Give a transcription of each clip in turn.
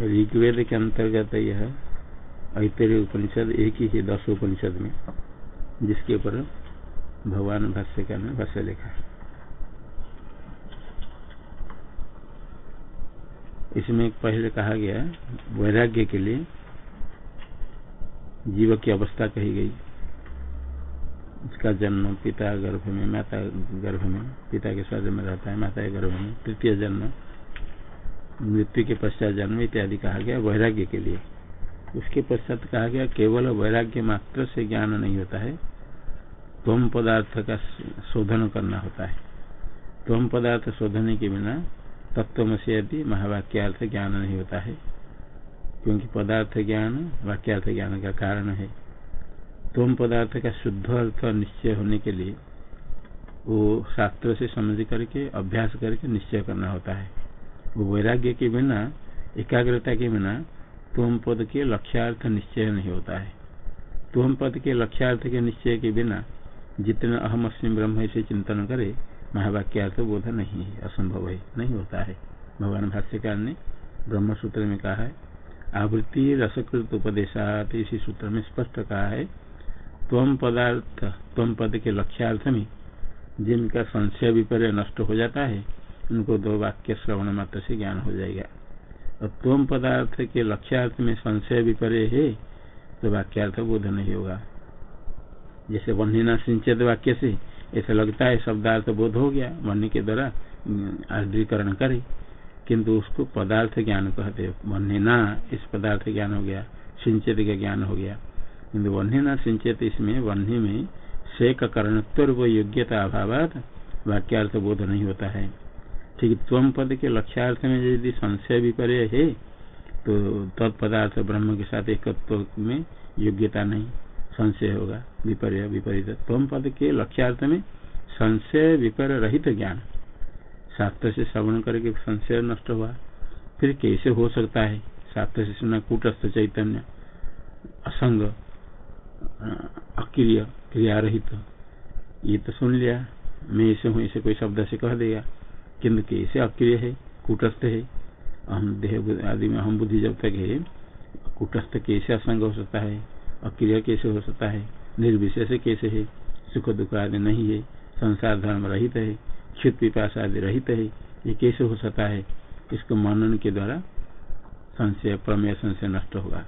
ऋग्वेद के अंतर्गत यह ऐतरे उपनिषद एक ही दस उपनिषद में, जिसके ऊपर भगवान भाष्य का भाष्य लिखा इसमें पहले कहा गया वैराग्य के लिए जीव की अवस्था कही गई। उसका जन्म पिता गर्भ में, माता गर्भ में, पिता के स्वाद में रहता है, माता के गर्भ में, तृतीय जन्म मृत्यु के पश्चात जन्म इत्यादि कहा गया, वैराग्य के लिए। उसके पश्चात कहा गया, केवल वैराग्य मात्र से ज्ञान नहीं होता है। तम पदार्थ का शोधन करना होता है। तम पदार्थ शोधने के बिना तत्व से यदि महावाक्यार्थ ज्ञान नहीं होता है, क्योंकि पदार्थ ज्ञान वाक्यार्थ ज्ञान का कारण है। तम पदार्थ का शुद्ध अर्थ निश्चय होने के लिए वो शास्त्र से समझ करके, अभ्यास करके निश्चय करना होता है। वैराग्य के बिना, एकाग्रता के बिना तुम पद के लक्ष्यार्थ निश्चय नहीं होता है। तुम पद के लक्ष्यार्थ के निश्चय के बिना जितने अहम अस्म ब्रह्म से चिंतन करे, महावाक्यार्थ बोध नहीं है, असंभव है, नहीं होता है। भगवान भाष्यकार ने ब्रह्म सूत्र में कहा है, आवृत्ति रसकृत उपदेशात, इसी सूत्र में स्पष्ट कहा है, तम पदार्थ, तम पद के लक्ष्यार्थ में जिनका संशय विपर्य नष्ट हो जाता है उनको दो वाक्य श्रवण मात्र से ज्ञान हो जाएगा। और तम पदार्थ के लक्ष्यार्थ में संशय विपर्य है तो वाक्यार्थ बोध नहीं होगा। जैसे वन्यना सिंचित वाक्य से, ऐसा लगता है शब्दार्थ बोध हो गया वन्य के द्वारा आर्द्रीकरण करे। किंतु उसको पदार्थ ज्ञान कहते वन्यना इस पदार्थ ज्ञान हो गया, सिंचित का ज्ञान हो गया। किन्तु वन्यना सिंचित इसमें वन्य में शेक करणत्व योग्यता अभाव वाक्यार्थ बोध नहीं होता है। ठीक पद के लक्ष्यार्थ में यदि संशय विपर्य है तो तत्पदार्थ ब्रह्म के साथ एकत्व में योग्यता नहीं, संशय होगा, विपर्य, विपरीत। तम पद के लक्ष्यार्थ में संशय विपर्य रहित ज्ञान। शास्त्र से श्रवण करके संशय नष्ट हुआ, फिर कैसे हो सकता है? शास्त्र से सुना कूटस्थ चैतन्य, असंग, अक्रिय क्रिया रहित ये तो सुन लिया, मैं ऐसे हूँ, ऐसे कोई शब्द से कह देगा। किन्तु कैसे अक्रिय है, कुटस्थ है हम देह आदि में हम बुद्धि जब तक है, कुटस्थ कैसे असंग हो सकता है, अक्रिय कैसे हो सकता है, निर्विशेष कैसे है, सुख दुख आदि नहीं है, संसार धर्म रहित है, क्षुत पिपास आदि रहित है, ये कैसे हो सकता है, इसको मनन के द्वारा संशय, प्रमेय संशय नष्ट होगा।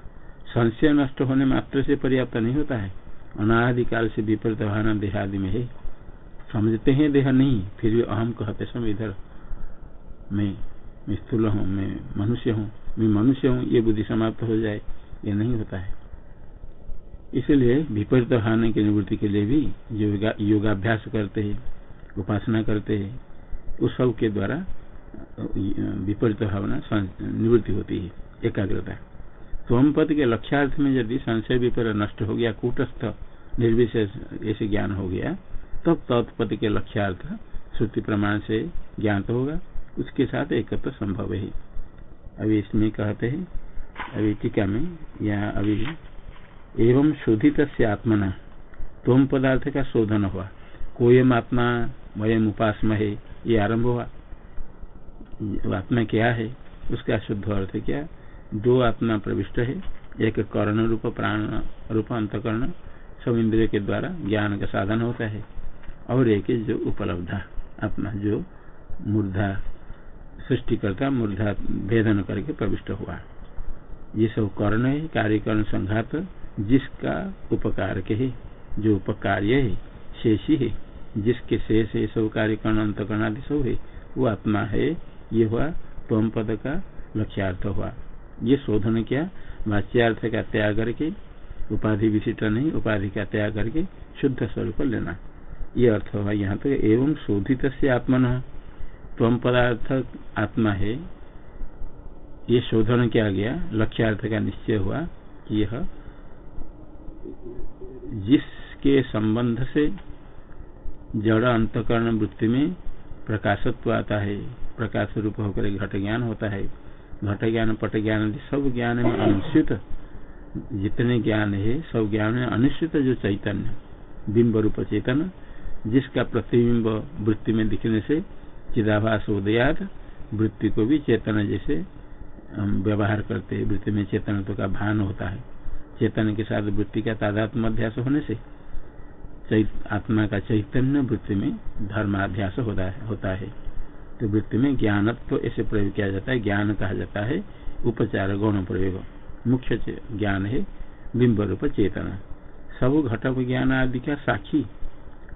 संशय नष्ट होने मात्र से पर्याप्त नहीं होता है, अनादिकाल से विपरीत भावना देहादि में है। समझते हैं देह नहीं, फिर भी अहम कहते समय इधर मैं मैं स्थूल हूँ, मैं मनुष्य हूँ, मैं मनुष्य हूँ, ये बुद्धि समाप्त हो जाए, ये नहीं होता है। इसलिए विपरीत भावना की निवृत्ति के लिए भी योगा, योगाभ्यास करते हैं, उपासना करते हैं, उस सब के द्वारा, विपरीत भावना निवृत्ति होती है, एकाग्रता। स्वम पद के लक्ष्यार्थ में यदि संशय विपर नष्ट हो गया, कूटस्थ, निर्विशेष ऐसे ज्ञान हो गया, तब तत्पद के लक्ष्यार्थ श्रुति प्रमाण से ज्ञात होगा। उसके साथ एकत्र संभव है। अभी इसमें कहते हैं, अभी टीका में यहाँ अभी एवं शोधित से आत्मना, तोम पदार्थ का शोधन हुआ। कोयम आत्मा, वयम उपासम है ये आरंभ हुआ। आत्मा क्या है, उसका शुद्ध अर्थ क्या, दो आत्मा प्रविष्ट है, एक कर्ण रूप, प्राण रूप, अंतकरण, सब इंद्रिय के द्वारा ज्ञान का साधन होता है, और एक जो उपलब्धा, आत्मा जो मूर्धा सृष्टि करता मूर्धा भेदन करके प्रविष्ट हुआ ये सब कर्ण है कार्यकरण संघात, जिसका उपकार के है, जो उपकार्य है, शेषी है, जिसके शेष है, सब कार्यकरण अंतकरण आदि सब है, वो आत्मा है, ये हुआ तम पद का लक्ष्यार्थ हुआ। ये शोधन किया, वाच्यार्थ का त्याग करके, उपाधि विशिष्ट नहीं, उपाधि का त्याग करके शुद्ध स्वरूप लेना। ये अर्थ हुआ यहाँ तक, एवं शोधित से आत्मन। तम पदार्थ आत्मा है। ये शोधन किया गया, लक्ष्यार्थ का निश्चय हुआ कि यह जिसके संबंध से जड़ अंतकरण वृत्ति में प्रकाशत्व आता है प्रकाश रूप होकर घट ज्ञान होता है। घट ज्ञान पट ज्ञान सब ज्ञान में अनुसूत जितने ज्ञान है, सब ज्ञान में अनुसूत जो चैतन्य बिंब रूप चैतन्य जिसका प्रतिबिंब वृत्ति में दिखने से चिदाभास उदयात वृत्ति को भी चेतन जैसे हम व्यवहार करते हैं, वृत्ति में चेतनत्व का भान होता है। चेतन के साथ वृत्ति का तादात्म अध्यास होने से आत्मा का चैतन्य वृत्ति में धर्माध्यास होता है होता है। तो वृत्ति में ज्ञानत्व ऐसे प्रयोग किया जाता है, ज्ञान कहा जाता है, उपचार गौण प्रयोग। मुख्य ज्ञान है, बिंब रूप चेतना। सब घटक ज्ञान आदि का साक्षी,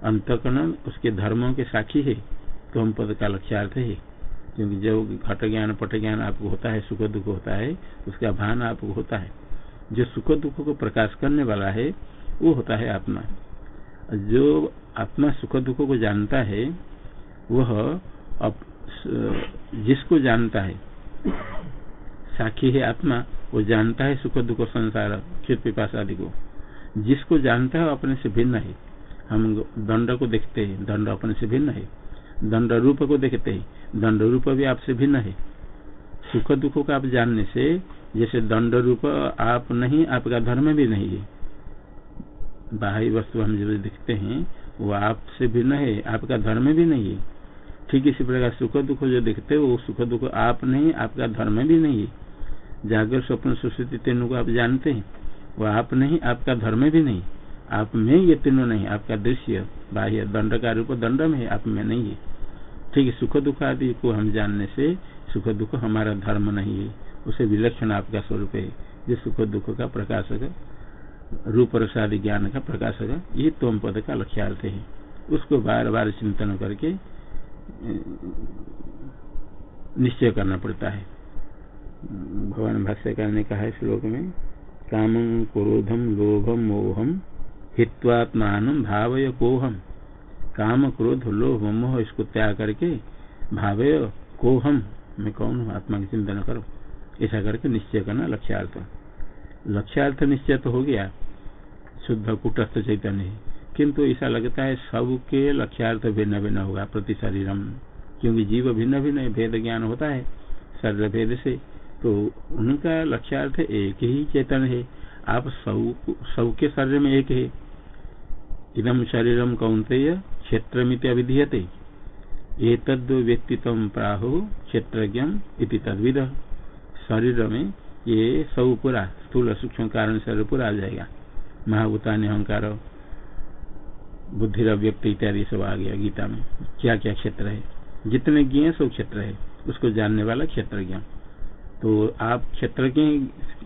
अंतकरण उसके धर्मों के साक्षी है। तो हम पद का लक्ष्यार्थ है। क्योंकि जब घट ज्ञान पट ज्ञान आपको होता है, सुख दुख होता है, उसका भान आपको होता है। जो सुख दुख को प्रकाश करने वाला है, वो होता है आत्मा। जो आत्मा सुख दुख को जानता है, वह अब जिसको जानता है, साखी है आत्मा, वो जानता है सुख दुख संसार क्षित पिपास आदि को। जिसको जानता है अपने से भिन्न है। हम दंड को देखते हैं, दंड अपने से भिन्न है। दंड रूप को देखते हैं। दंड रूप भी आपसे भिन्न है। सुख दुख को आप जानने से जैसे दंड रूप आप नहीं, आपका धर्म भी नहीं है। बाहरी वस्तु हम जो देखते हैं, वो आपसे भिन्न है, आपका धर्म भी नहीं है। ठीक इसी प्रकार सुख दुख जो देखते हो, वो सुख दुख आप नहीं, आपका धर्म भी नहीं है। जागर स्वप्न सुश्रुति तीनों को आप जानते हैं, वो आप नहीं, आपका धर्म भी नहीं। आप में ये तीनों नहीं, आपका दृश्य। बाह्य दंड का रूप दंड में आप में नहीं है। ठीक सुख दुख आदि को हम जानने से सुख दुख हमारा धर्म नहीं है। उसे विलक्षण आपका स्वरूप है। जो सुख दुख का प्रकाशक रूप रसादि ज्ञान का प्रकाशक, ये तोम पद का लक्ष्यार्थ है। उसको बार बार चिंतन करके, निश्चय करना पड़ता है। भगवान भाष्यकार ने कहा है श्लोक में, काम क्रोधम लोभम मोहम हित्वात्मान भावय कोहम। काम क्रोध लोभ मोह इसको त्याग करके भावे को हम, मैं कौन हूँ? आत्मा की चिंतन करो। ऐसा करके निश्चय करना लक्ष्यार्थ। लक्ष्यार्थ निश्चय तो हो गया। शुद्ध कुटस्थ चैतन्य किंतु ऐसा लगता है सबके लक्ष्यार्थ भिन्न भिन्न होगा प्रति शरीरम। क्योंकि जीव भिन्न भिन्न भेद ज्ञान होता है, शरीर भेद से। तो उनका लक्ष्यार्थ एक ही चेतन है। आप सब, सबके शरीर में एक है। इदम शरीरम कौंतेय क्षेत्र मित अविधीयते ये तद व्यक्तित्व प्राहु क्षेत्रज्ञ तद्विद। शरीर में ये सब पूरा स्थूल सूक्ष्म कारण शरीर पूरा आ जाएगा महाभूतान अहंकार बुद्धि व्यक्ति इत्यादि सब आ गया गीता में। क्या क्या क्षेत्र है? जितने ज्ञ सब क्षेत्र है। उसको जानने वाला क्षेत्र ज्ञ तो आप क्षेत्र के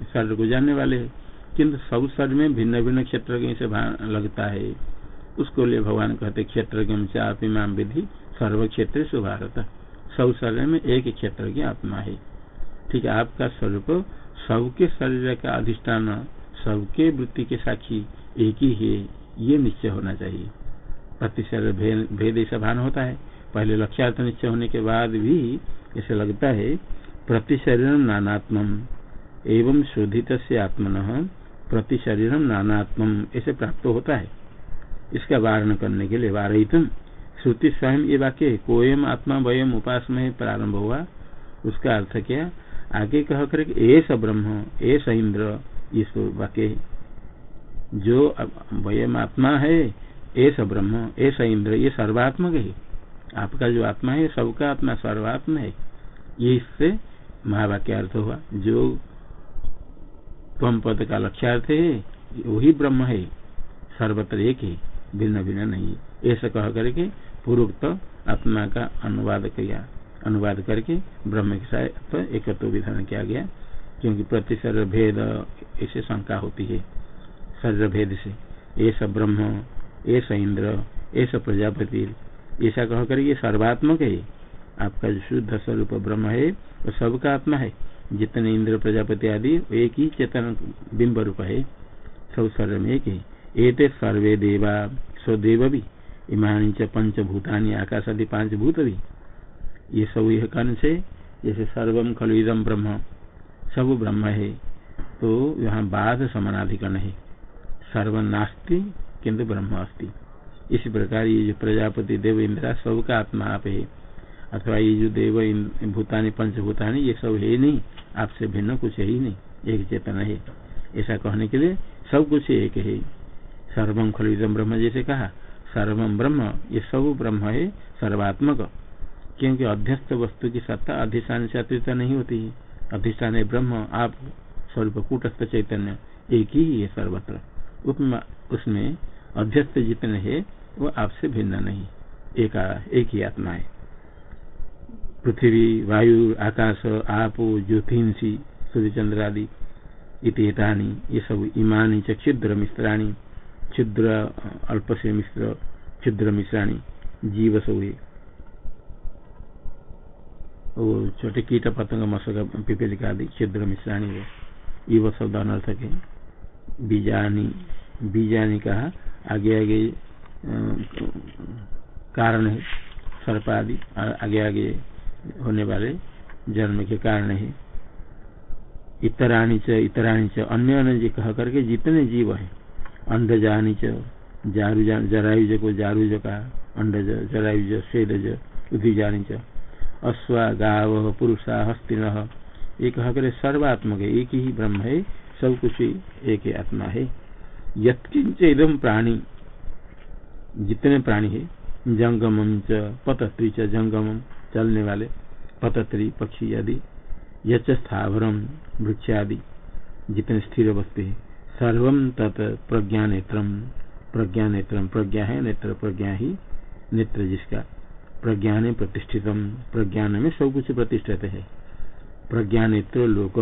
शरीर को जानने वाले हैं। किंतु सब शरीर में भिन्न भिन्न क्षेत्र से लगता है। उसको लिए भगवान कहते क्षेत्र इमाम विधि सर्व क्षेत्र सुभारत। सब शरीर में एक क्षेत्र की आत्मा है। ठीक है, आपका स्वरूप सबके शरीर का अधिष्ठान सबके वृत्ति के साक्षी एक ही है, ये निश्चय होना चाहिए। प्रति शरीर भेद ऐसा भान होता है। पहले लक्ष्यार्थ निश्चय होने के बाद भी ऐसे लगता है प्रति शरीर नानात्म, एवं शोधित से आत्मन प्रति शरीर नानात्म, ऐसे प्राप्त होता है। इसका वारण करने के लिए वारितम श्रुति स्वयं ये वाक्य कोयम आत्मा वयम उपास में प्रारंभ हुआ। उसका अर्थ क्या आगे कह कर एस ब्रह्म एस इंद्र इस वाक्य जो वयम आत्मा है एस ब्रह्म एस इंद्र, ये सर्वात्मक है। आपका जो आत्मा है, सबका आत्मा सर्वात्म है। ये इससे महावाक्य अर्थ हुआ। जो तम पद का लक्ष्यार्थ है, वही ब्रह्म है। सर्वत्र एक ही। भिन्न भिन्न नहीं। ऐसा कह करके पूर्वोक्त आत्मा का अनुवाद किया। अनुवाद करके ब्रह्म के साथ एक तो विधान किया गया, क्योंकि प्रति शरीर भेद ऐसे शंका होती है। शरीर भेद से। ऐसा ब्रह्म, ऐसा इंद्र, ऐसा प्रजापति, ऐसा कह कर ये सर्वात्मक है। आपका जो शुद्ध स्वरूप ब्रह्म है, वो सबका आत्मा है। जितने इंद्र, प्रजापति आदि एक ही चेतन बिंब रूप है। सब शरीर में एक ही। एते सर्वे देवा स्वदेव भी इमानी च पंचभूतानी आकाश आदि पाँच भूत भी ये सब यह कर्ण से जैसे सर्वम खलु इदम ब्रह्म। सब ब्रह्म है। तो यहाँ बाध समानाधिकरण है। सर्व नास्ति, किन्तु ब्रह्म अस्ति। इसी प्रकार ये जो प्रजापति देव इंद्रा, सबका आत्मा आप है। अथवा ये जो देव भूतानी, पंचभूतानी, ये सब है नहीं। आपसे भिन्न कुछ है ही नहीं। एक चेतन है। ऐसा कहने के लिए सब कुछ एक है। सर्वम खलिदम ब्रह्म जैसे कहा। सर्वम ब्रह्म, ये सब ब्रह्म है, सर्वात्मक। क्योंकि अध्यस्त वस्तु की सत्ता अधिष्ठान से अतिरिक्त नहीं होती। है अधिष्ठान है ब्रह्म, आप स्वरूप कूटस्थ चैतन्य, एक ही है सर्वत्र। उसमें अध्यस्त जितने हैं, वो आपसे भिन्न नहीं। एक एक ही आत्मा है। पृथ्वी, वायु, आकाश, आप ज्योतिषी सूर्य चंद्र आदि इतेतानी ये सब इमानी च क्षुद्र क्षुद्र अल्प से मिश्र क्षुद्र मिश्राणी जीव वो छोटे कीट पतंग मशक पिपलिका आदि क्षुद्र मिश्राणी है। युव शब्द अनर्थक है। बीजानी बीजानी कहा आगे आगे, कारण है। सर्प आदि आगे आगे होने वाले जन्म के कारण है। इतराणी च इतराणी च, अन्य अन्य जी कह करके जितने जीव है। अंडजानी च जारु जरायुज को जारुज का, अंडज, जरायुज स्वेदज उधिजानी च अश्वा गाव पुरुषा हस्तिन। ये कह सर्वात्मक, एक ही ब्रह्म है, सब कुछ एक ही आत्मा है। यत्किंच इदम प्राणी, जितने प्राणी है, जंगम च, पतत्री च, जंगम चलने वाले, पतत्री, पक्षी आदि यच स्थावरम वृक्ष आदि जितने स्थिर वस्तु है। सर्व तत् प्रज्ञा नेत्र प्रज्ञा नेत्र प्रज्ञा है, नेत्र प्रज्ञा ही, नेत्र जिसका प्रज्ञान प्रतिष्ठित प्रज्ञान में सब कुछ प्रतिष्ठित है। प्रज्ञा नेत्र लोक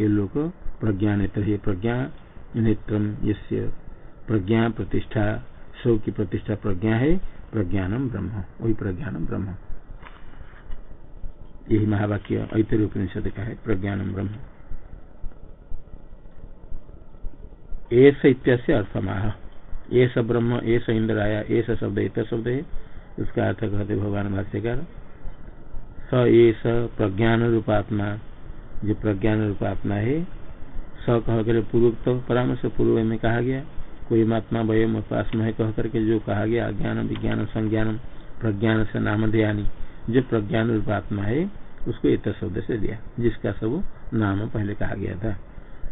ये लोक प्रज्ञा नेत्र है, प्रज्ञा नेत्र प्रज्ञा प्रतिष्ठा सौ की प्रतिष्ठा प्रज्ञा है प्रज्ञानम ब्रह्म, वही प्रज्ञानम ब्रह्म। यही महावाक्य ऐतर उपनिषद का है प्रज्ञानम ब्रह्म। एस इत्यस्य अर्थमाह एस ब्रह्म एस इंद्राया एस शब्द इत शब्द है उसका अर्थ कहते भगवान भाष्यकार, स एस प्रज्ञान रूपात्मा जो प्रज्ञान रूपात्मा है, स कह कर पूर्व तो परामर्श पूर्व में कहा गया, कोई महात्मा वयम उपासम है कह करके जो कहा गया अज्ञान विज्ञान संज्ञान प्रज्ञान से नाम ध्यानी। जो प्रज्ञान रूपात्मा है, उसको इत शब्द से दिया, जिसका सब नाम पहले कहा गया था।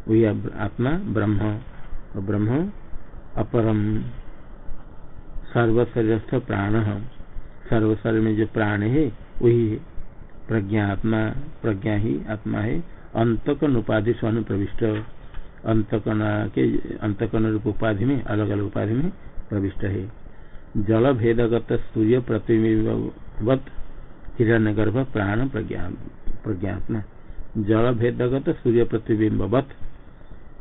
वही आत्मा ब्रह्म। ब्रह्म अपरम सर्वशरीरस्थ प्राण सर्वशरीर में जो प्राण है, वही है। प्रज्ञा आत्मा, प्रज्ञा ही आत्मा है। अंतकन उपाधि स्वर्ण प्रविष्ट अंतकन के अंतकन रूप उपाधि में अलग अलग उपाधि में प्रविष्ट है। जल भेदगत सूर्य प्रतिबिंबवत हिरण्य गर्भ प्राण प्रज्ञा, प्रज्ञात्मा। जल भेदगत सूर्य प्रतिबिंबवत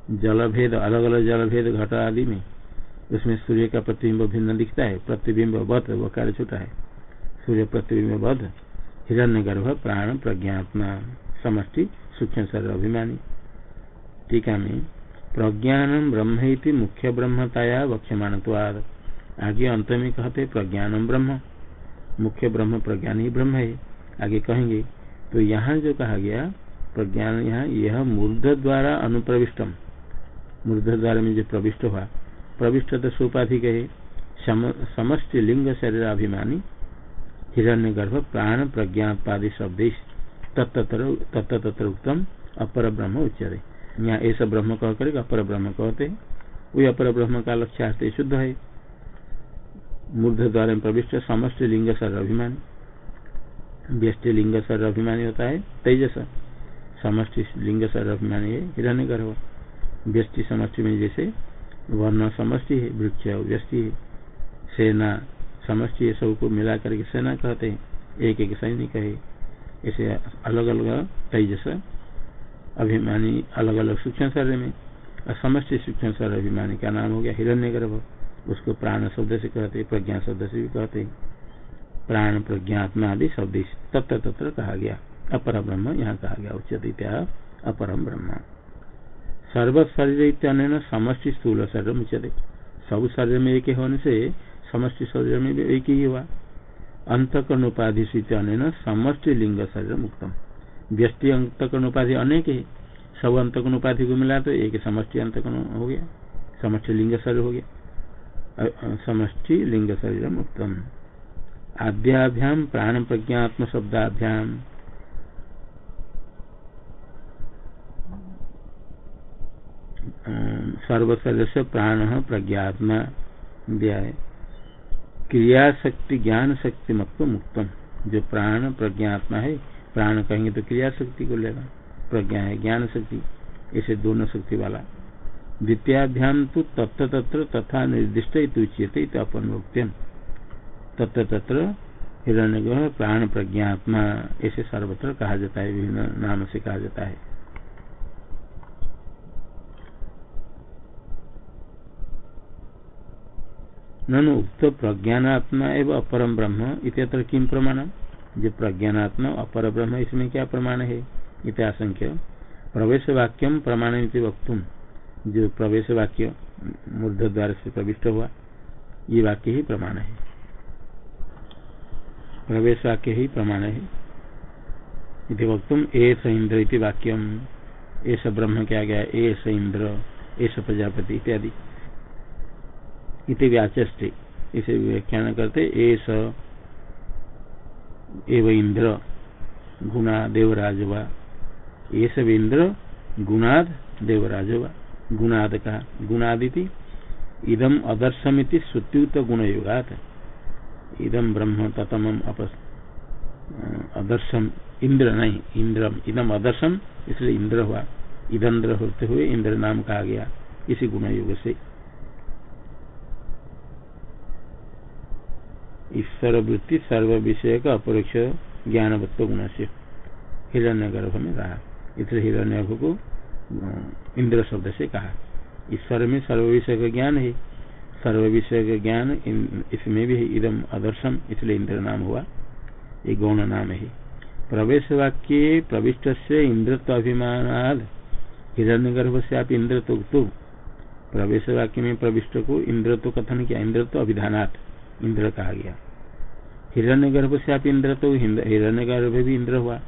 जल भेद अलग अलग जल भेद घट आदि में उसमें सूर्य का प्रतिबिंब भिन्न दिखता है, प्रतिबिंब बध कार्य छोटा है। सूर्य प्रतिबिंब बध हिरण्य गर्भ प्राण प्रज्ञात्मा, समष्टि, सूक्ष्म शरीर अभिमानी। टीका में प्रज्ञानम ब्रह्म मुख्य ब्रह्मताया वक्ष्यमाण आगे अंत में कहते प्रज्ञानम ब्रह्म। मुख्य ब्रह्म प्रज्ञान ही ब्रह्म है। आगे कहेंगे तो यहाँ जो कहा गया, प्रज्ञान यहाँ, यह मूर्ध द्वारा अनुप्रविष्टम। मूर्ध द्वारा में जो प्रविष्ट हुआ प्रविष्ट तो सोपाधिक है समष्टि लिंग शरीर अभिमानी हिरण्य गर्भ प्राण, प्रज्ञापादि शब्द तत्तर तत्र उत्तम अपर ब्रह्म उच्चरे यहाँ ऐसा ब्रह्म कह कर अपर ब्रह्म कहते। हैं वही अपर ब्रह्म का लक्ष्य शुद्ध है। मूर्ध द्वार में प्रविष्ट समस्त लिंग सर अभिमानी व्यष्टि लिंग सर अभिमानी होता है, तेजस। समष्टि लिंग सर अभिमानी है हिरण्य गर्भ व्यष्टि समष्टि में जैसे वर्ण समष्टि है, वृक्ष व्यष्टि है। सेना समष्टि है, सबको मिला करके सेना कहते हैं। एक एक सैनिक है। ऐसे अलग अलग तेजस अभिमानी अलग अलग सूक्ष्म शरीर में। और समष्टि सूक्ष्म शरीर अभिमानी का नाम हो गया? हिरण्य गर्भ उसको प्राण शब्द से कहते प्रज्ञा शब्द से भी कहते प्राण प्रज्ञात्मा आदि शब्द तत्र तत्र कहा गया। अपर ब्रह्म यहाँ कहा गया उचित अपरम ब्रह्म सर्व शरीर इत्यान्न समष्टि स्थूल शरीर उचित सब शरीर में एक होने से समष्टि शरीर में भी एक ही हुआ अंतकर्ण उपाधि से समष्टि लिंग शरीर मुक्तम व्यष्टि अंतकर्ण उपाधि अनेक है। सब अंतकर्ण उपाधि को मिला तो एक समष्टि अंतकर्ण हो गया। समष्टि लिंग शरीर हो गया। समष्टि लिंग शरीर उत्तम आद्याभ्याम प्राण प्रज्ञात्म शब्दाभ्याम सर्वशरीर से प्राण प्रज्ञात्मा है क्रिया शक्ति ज्ञान शक्ति मत मुक्तम। जो प्राण, प्रज्ञात्मा है, प्राण कहेंगे तो क्रिया शक्ति को लेगा। प्रज्ञा है ज्ञान शक्ति ऐसे दोनों शक्ति वाला। द्वितीयाध्यान तो तत्र तत्र तथा निर्दिष्ट उच्यते अपनोक्त्यम तत्र तत्र हिरण्य प्राण, प्रज्ञात्मा ऐसे सर्वत्र कहा जाता है, विभिन्न नाम से कहा जाता है। ननु उक्त प्रज्ञानात्मा एवं अपरम ब्रह्म इतर किम प्रमाण? जो प्रज्ञानात्मा अपर ब्रह्म, इसमें क्या प्रमाण है? इत्याशंख्य प्रवेश वाक्यम प्रमाण वक्तुम जो प्रवेश वाक्य मूर्ध द्वार से प्रविष्ट हुआ, ये वाक्य ही प्रमाण है। प्रवेश वाक्य ही प्रमाण है। इति वक्तुम एस इंद्र इति वाक्यम ऐसा ब्रह्म क्या गया एस इंद्र ऐसा प्रजापति इत्यादि। इति व्याचष्टे इसे व्याख्यान करते एस एव इंद्र, गुणा देवराज एस इंद्र, गुणाद देवराज वा गुणाद का? गुणादिति। इदम अदर्शमिति श्रुत्युत गुण युगात इदम ब्रह्म ततम अपस अदर्शम इंद्र नहीं इंद्र इदम अदर्शम, इसलिए इंद्र हुआ। इधंद्र होते हुए इंद्र नाम कहा गया। इसी गुण युग से ईश्वर वृत्ति सर्व विषय का अपरोक्ष ज्ञानवत्व गुण से हिरण्य गर्भ में कहा इसलिए हिरण्य को इंद्र शब्द से कहा ईश्वर में सर्व विषय का ज्ञान है सर्व विषय का ज्ञान इसमें भी इदम आदर्शम इसलिए इंद्र नाम हुआ ये गौण नाम है प्रवेश वाक्य प्रविष्ट से इंद्रत्व अभिमान हिरण्य गर्भ से आप इंद्रत्व तो प्रवेश वाक्य में प्रविष्ट को इंद्रत्व कथन किया इंद्रत्व अभिधानात् इंद्र कहा गया हिरण्य गर्भ से आप इंद्र तो हिरण्य गर्भ भी इंद्र हुआ।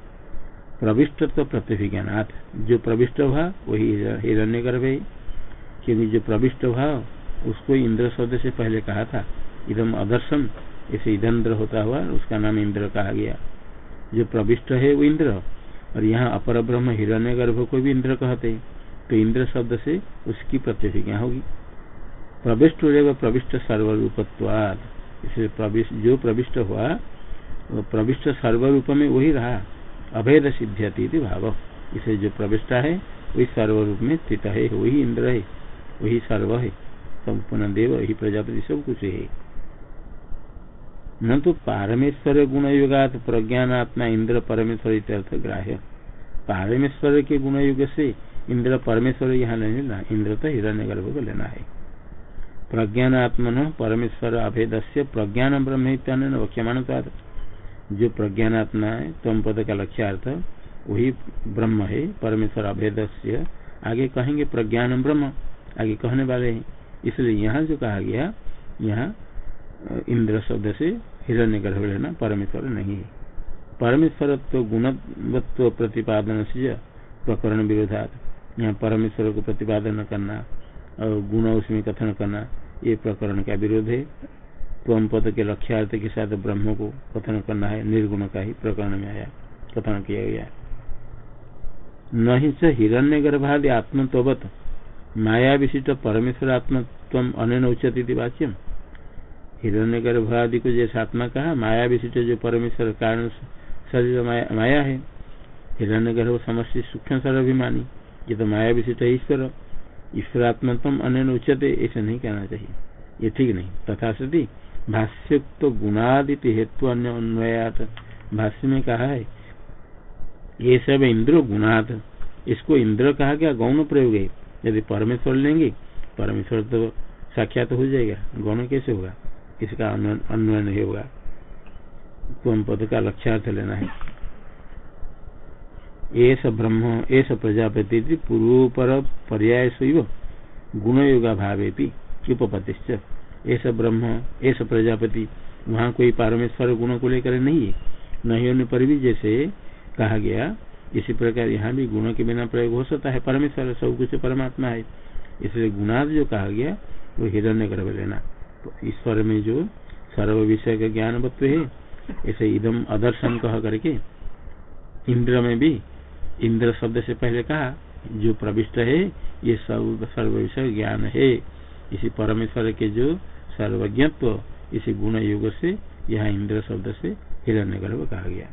प्रविष्ट तो प्रत्यभिज्ञानाथ जो प्रविष्ट हुआ, वही हिरण्य गर्भ है क्योंकि जो प्रविष्ट हुआ, उसको इंद्र शब्द से पहले कहा था। इदम अदर्शम इसे इधंद्र होता हुआ, उसका नाम इंद्र कहा गया। जो प्रविष्ट है, वो इंद्र। और यहाँ अपर ब्रह्म हिरण्य गर्भ को भी इंद्र कहते। तो इंद्र शब्द से उसकी प्रत्यभिज्ञा होगी। प्रविष्ट प्रविष्ट सर्वरूपत्वाद इसलिए प्रविष्ट, जो प्रविष्ट हुआ, वो प्रविष्ट सर्वरूप में वही रहा। अभेद सिद्ध्यति भाव। इसे जो प्रविष्ट है, वही सर्वरूप में स्थित है, वही इंद्र है, वही सर्व है, संपूर्ण देव, वही प्रजापति, सब कुछ है। न तो पारमेश्वर गुण युगात प्रज्ञानात्मा इंद्र परमेश्वर इत्यर्थ ग्राह्य। पारमेश्वर के गुण युग से इंद्र परमेश्वर यहाँ नहीं लेना, इंद्र तो हिरण्य गर्भ को लेना है। प्रज्ञानात्मन परमेश्वर अभेद से प्रज्ञान ब्रह्म वक्यमान जो प्रज्ञान आत्मा है तम पद का लक्ष्यार्थ, वही ब्रह्म है, परमेश्वर अभेद आगे कहेंगे प्रज्ञान ब्रह्म। आगे कहने वाले हैं, इसलिए यहाँ जो कहा गया, यहाँ, इंद्र शब्द से हिरण्य गर्भ लेना परमेश्वर नहीं है। परमेश्वर तो गुणवत्व प्रतिपादन से प्रकरण विरोधात, यहाँ परमेश्वर को प्रतिपादन करना और गुण उसमें कथन करना ये प्रकरण का विरोध है। त्वम पद के लक्ष्यार्थ के साथ ब्रह्म को कथन करना है। निर्गुण का ही प्रकरण में आया, कथन किया गया। नहीं से हिरण्य गर्भादि आत्मत्वत माया विशिष्ट परमेश्वर आत्मत्व अन उचित वाच्यम। हिरण्य गर्भादि को जैसे आत्मा कहा, माया विशिष्ट जो परमेश्वर कारण शरीर माया है हिरण्य गर्भ समस्या सूक्ष्म सर्वाभिमानी, ये तो माया विशिष्ट ईश्वर। ईश्वरात्मत्म अन्य उच्चते ऐसे नहीं कहना चाहिए। ये ठीक नहीं। तथा सती भाष्य तो गुणादित हेतु अन्य अन्वयात भाष्य में कहा है, ये सब इंद्र गुणात। इसको इंद्र कहा गया, गौण प्रयोग है। यदि परमेश्वर लेंगे, परमेश्वर तो साक्षात हो जाएगा। गौण कैसे होगा? इसका अन्वय नहीं होगा। तुम पद का लक्ष्यार्थ लेना है। एस ब्रह्म एस प्रजापति पूर्व पर पर्याय योगा भावे उपपतिश्च ऐसा ब्रह्म ऐसा प्रजापति, वहाँ कोई पारमेश्वर गुणों को लेकर नहीं है। नहीं होने पर भी जैसे कहा गया, इसी प्रकार यहाँ भी गुणों के बिना प्रयोग हो सकता है। परमेश्वर सब कुछ परमात्मा है। इसलिए गुणाद जो कहा गया, वो हिरण्य गर्भ लेना। तो ईश्वर में जो सर्व विषय का ज्ञान है ऐसे इदम अदर्शन कह करके इंद्र में भी इंद्र शब्द से पहले कहा, जो प्रविष्ट है, ये सब सर्व विषय ज्ञान है। इसी परमेश्वर के जो सर्वज्ञत्व, इसी गुण युग से यहाँ इंद्र शब्द से हिरण्य गर्भ कहा गया।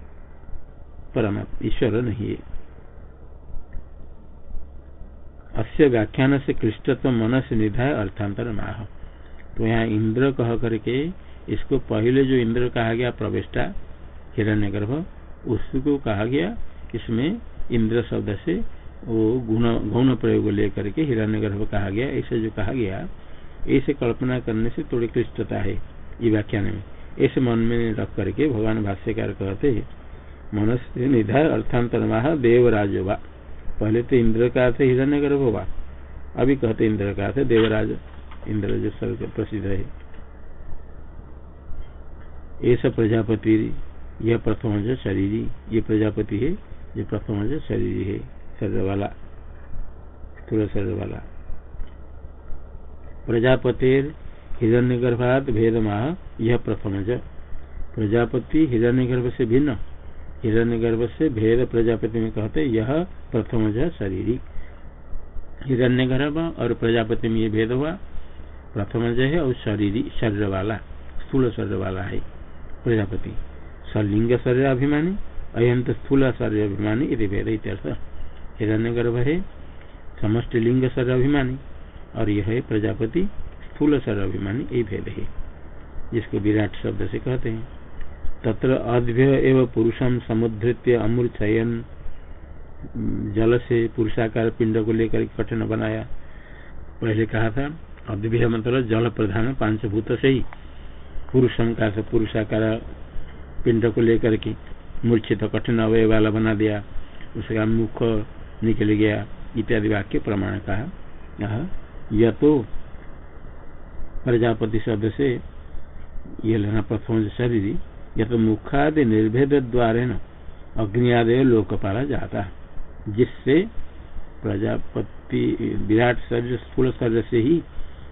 परमात्मा ईश्वर नहीं है। इस व्याख्यान से क्लिष्टत्व मन से निधाय अर्थांतर माह तो यहाँ इंद्र कह करके, इसको पहले जो इंद्र कहा गया प्रवेष्टा, हिरण्य गर्भ, उसको कहा गया, इसमें इंद्र शब्द से वो गुण, गौण प्रयोग लेकर के हिरण्य गर्भ कहा गया, ऐसे जो कहा गया, ऐसे कल्पना करने से थोड़ी क्लिष्टता है ये व्याख्यान में। ऐसे मन में रख करके भगवान भाष्यकार कहते मनुष्य निधाय अर्थांतर माह देवराज वा। पहले तो इंद्र का अर्थ हिरण्य गर्भ हुआ अभी कहते इंद्र का अर्थ देवराज। इंद्र जो सर्ग प्रसिद्ध है। ऐसा प्रजापति, यह प्रथम जो शरीरी, ये प्रजापति है ये प्रथम जो शरीर है शरीर वाला स्थूल शरीर वाला प्रजापतिर हिरण्य गर्भात भेद माह यह प्रथम ज। प्रजापति हिरण्य गर्भ से भिन्न हिरण्य गर्भ से भेद प्रजापति में कहते यह प्रथम ज शरीरी। हिरण्य गर्भ और प्रजापति में ये भेद हुआ। प्रथम ज है, और शरीर शरीर वाला स्थूल शरीर वाला है प्रजापति। सलिंग शरीर अभिमानी अयंत स्थूल शरीर अभिमानी यदि भेद इत्यर्थ। हिरण्य गर्भ है समस्त लिंग शरीर अभिमानी और यह है प्रजापति स्थूल शरीर अभिमानी यही भेद। है जिसको विराट शब्द से कहते हैं। तत्र अद्भ्य एवं पुरुषम समुद्रित अमूर्छयन जल से पुरुषाकार पिंड को लेकर कठिन बनाया। पहले कहा था अद्भ्य मतलब जल प्रधान पांचभूत से ही पुरुषम का पुरुषाकार पिंड को लेकर के मूर्छित, कठिन अवय वाला बना दिया, उसका मुख निकल गया, इत्यादि वाक्य प्रमाण कहा यह तो प्रजापति शब्द से यह लेना प्रथम शरीर यह तो मुखादि निर्भेद द्वारे न अग्नि अग्नियादय लोकपाला जाता जिससे प्रजापति विराट शरीर, स्थूल शरीर से ही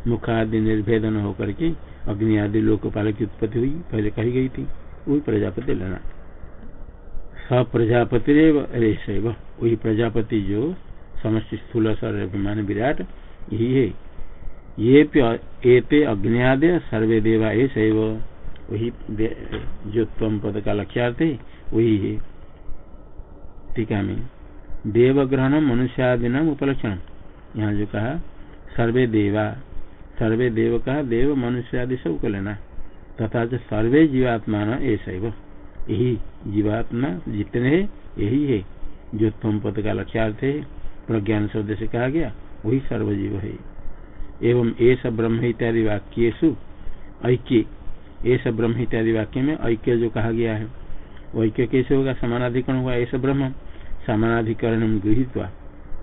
मुखादि निर्भेदन होकर के अग्नि आदि लोकपाल की उत्पत्ति हुई, पहले कही गई थी, वही प्रजापति लेना स प्रजापति वही प्रजापति जो समस्त स्थूल सर विराट, यही है। ये एते अग्नियादय सर्वे देवा ये ऐसे वही जो तम पद का लक्ष्यार्थ है, वही है। टीका में। देव ग्रहण मनुष्यादि नाम उपलक्षण। यहाँ जो कहा, सर्वे देवा, सर्वे देव कहा देव मनुष्य आदि सबको लेना तथा सर्वे जीवात्मा न ऐसा यही जीवात्मा जितने है, यही है जो तुम पद का लक्ष्यार्थ है। प्रज्ञान शब्द से कहा गया, वही सर्वजीव है। एवं ऐसा ब्रह्म इत्यादि वाक्यु ऐक्य ऐसा ब्रह्म इत्यादि वाक्य में ऐक्य जो कहा गया है ऐक्य कैसे होगा? समानाधिकरण हुआ ऐसा ब्रह्म, समानाधिकरण गृहित हुआ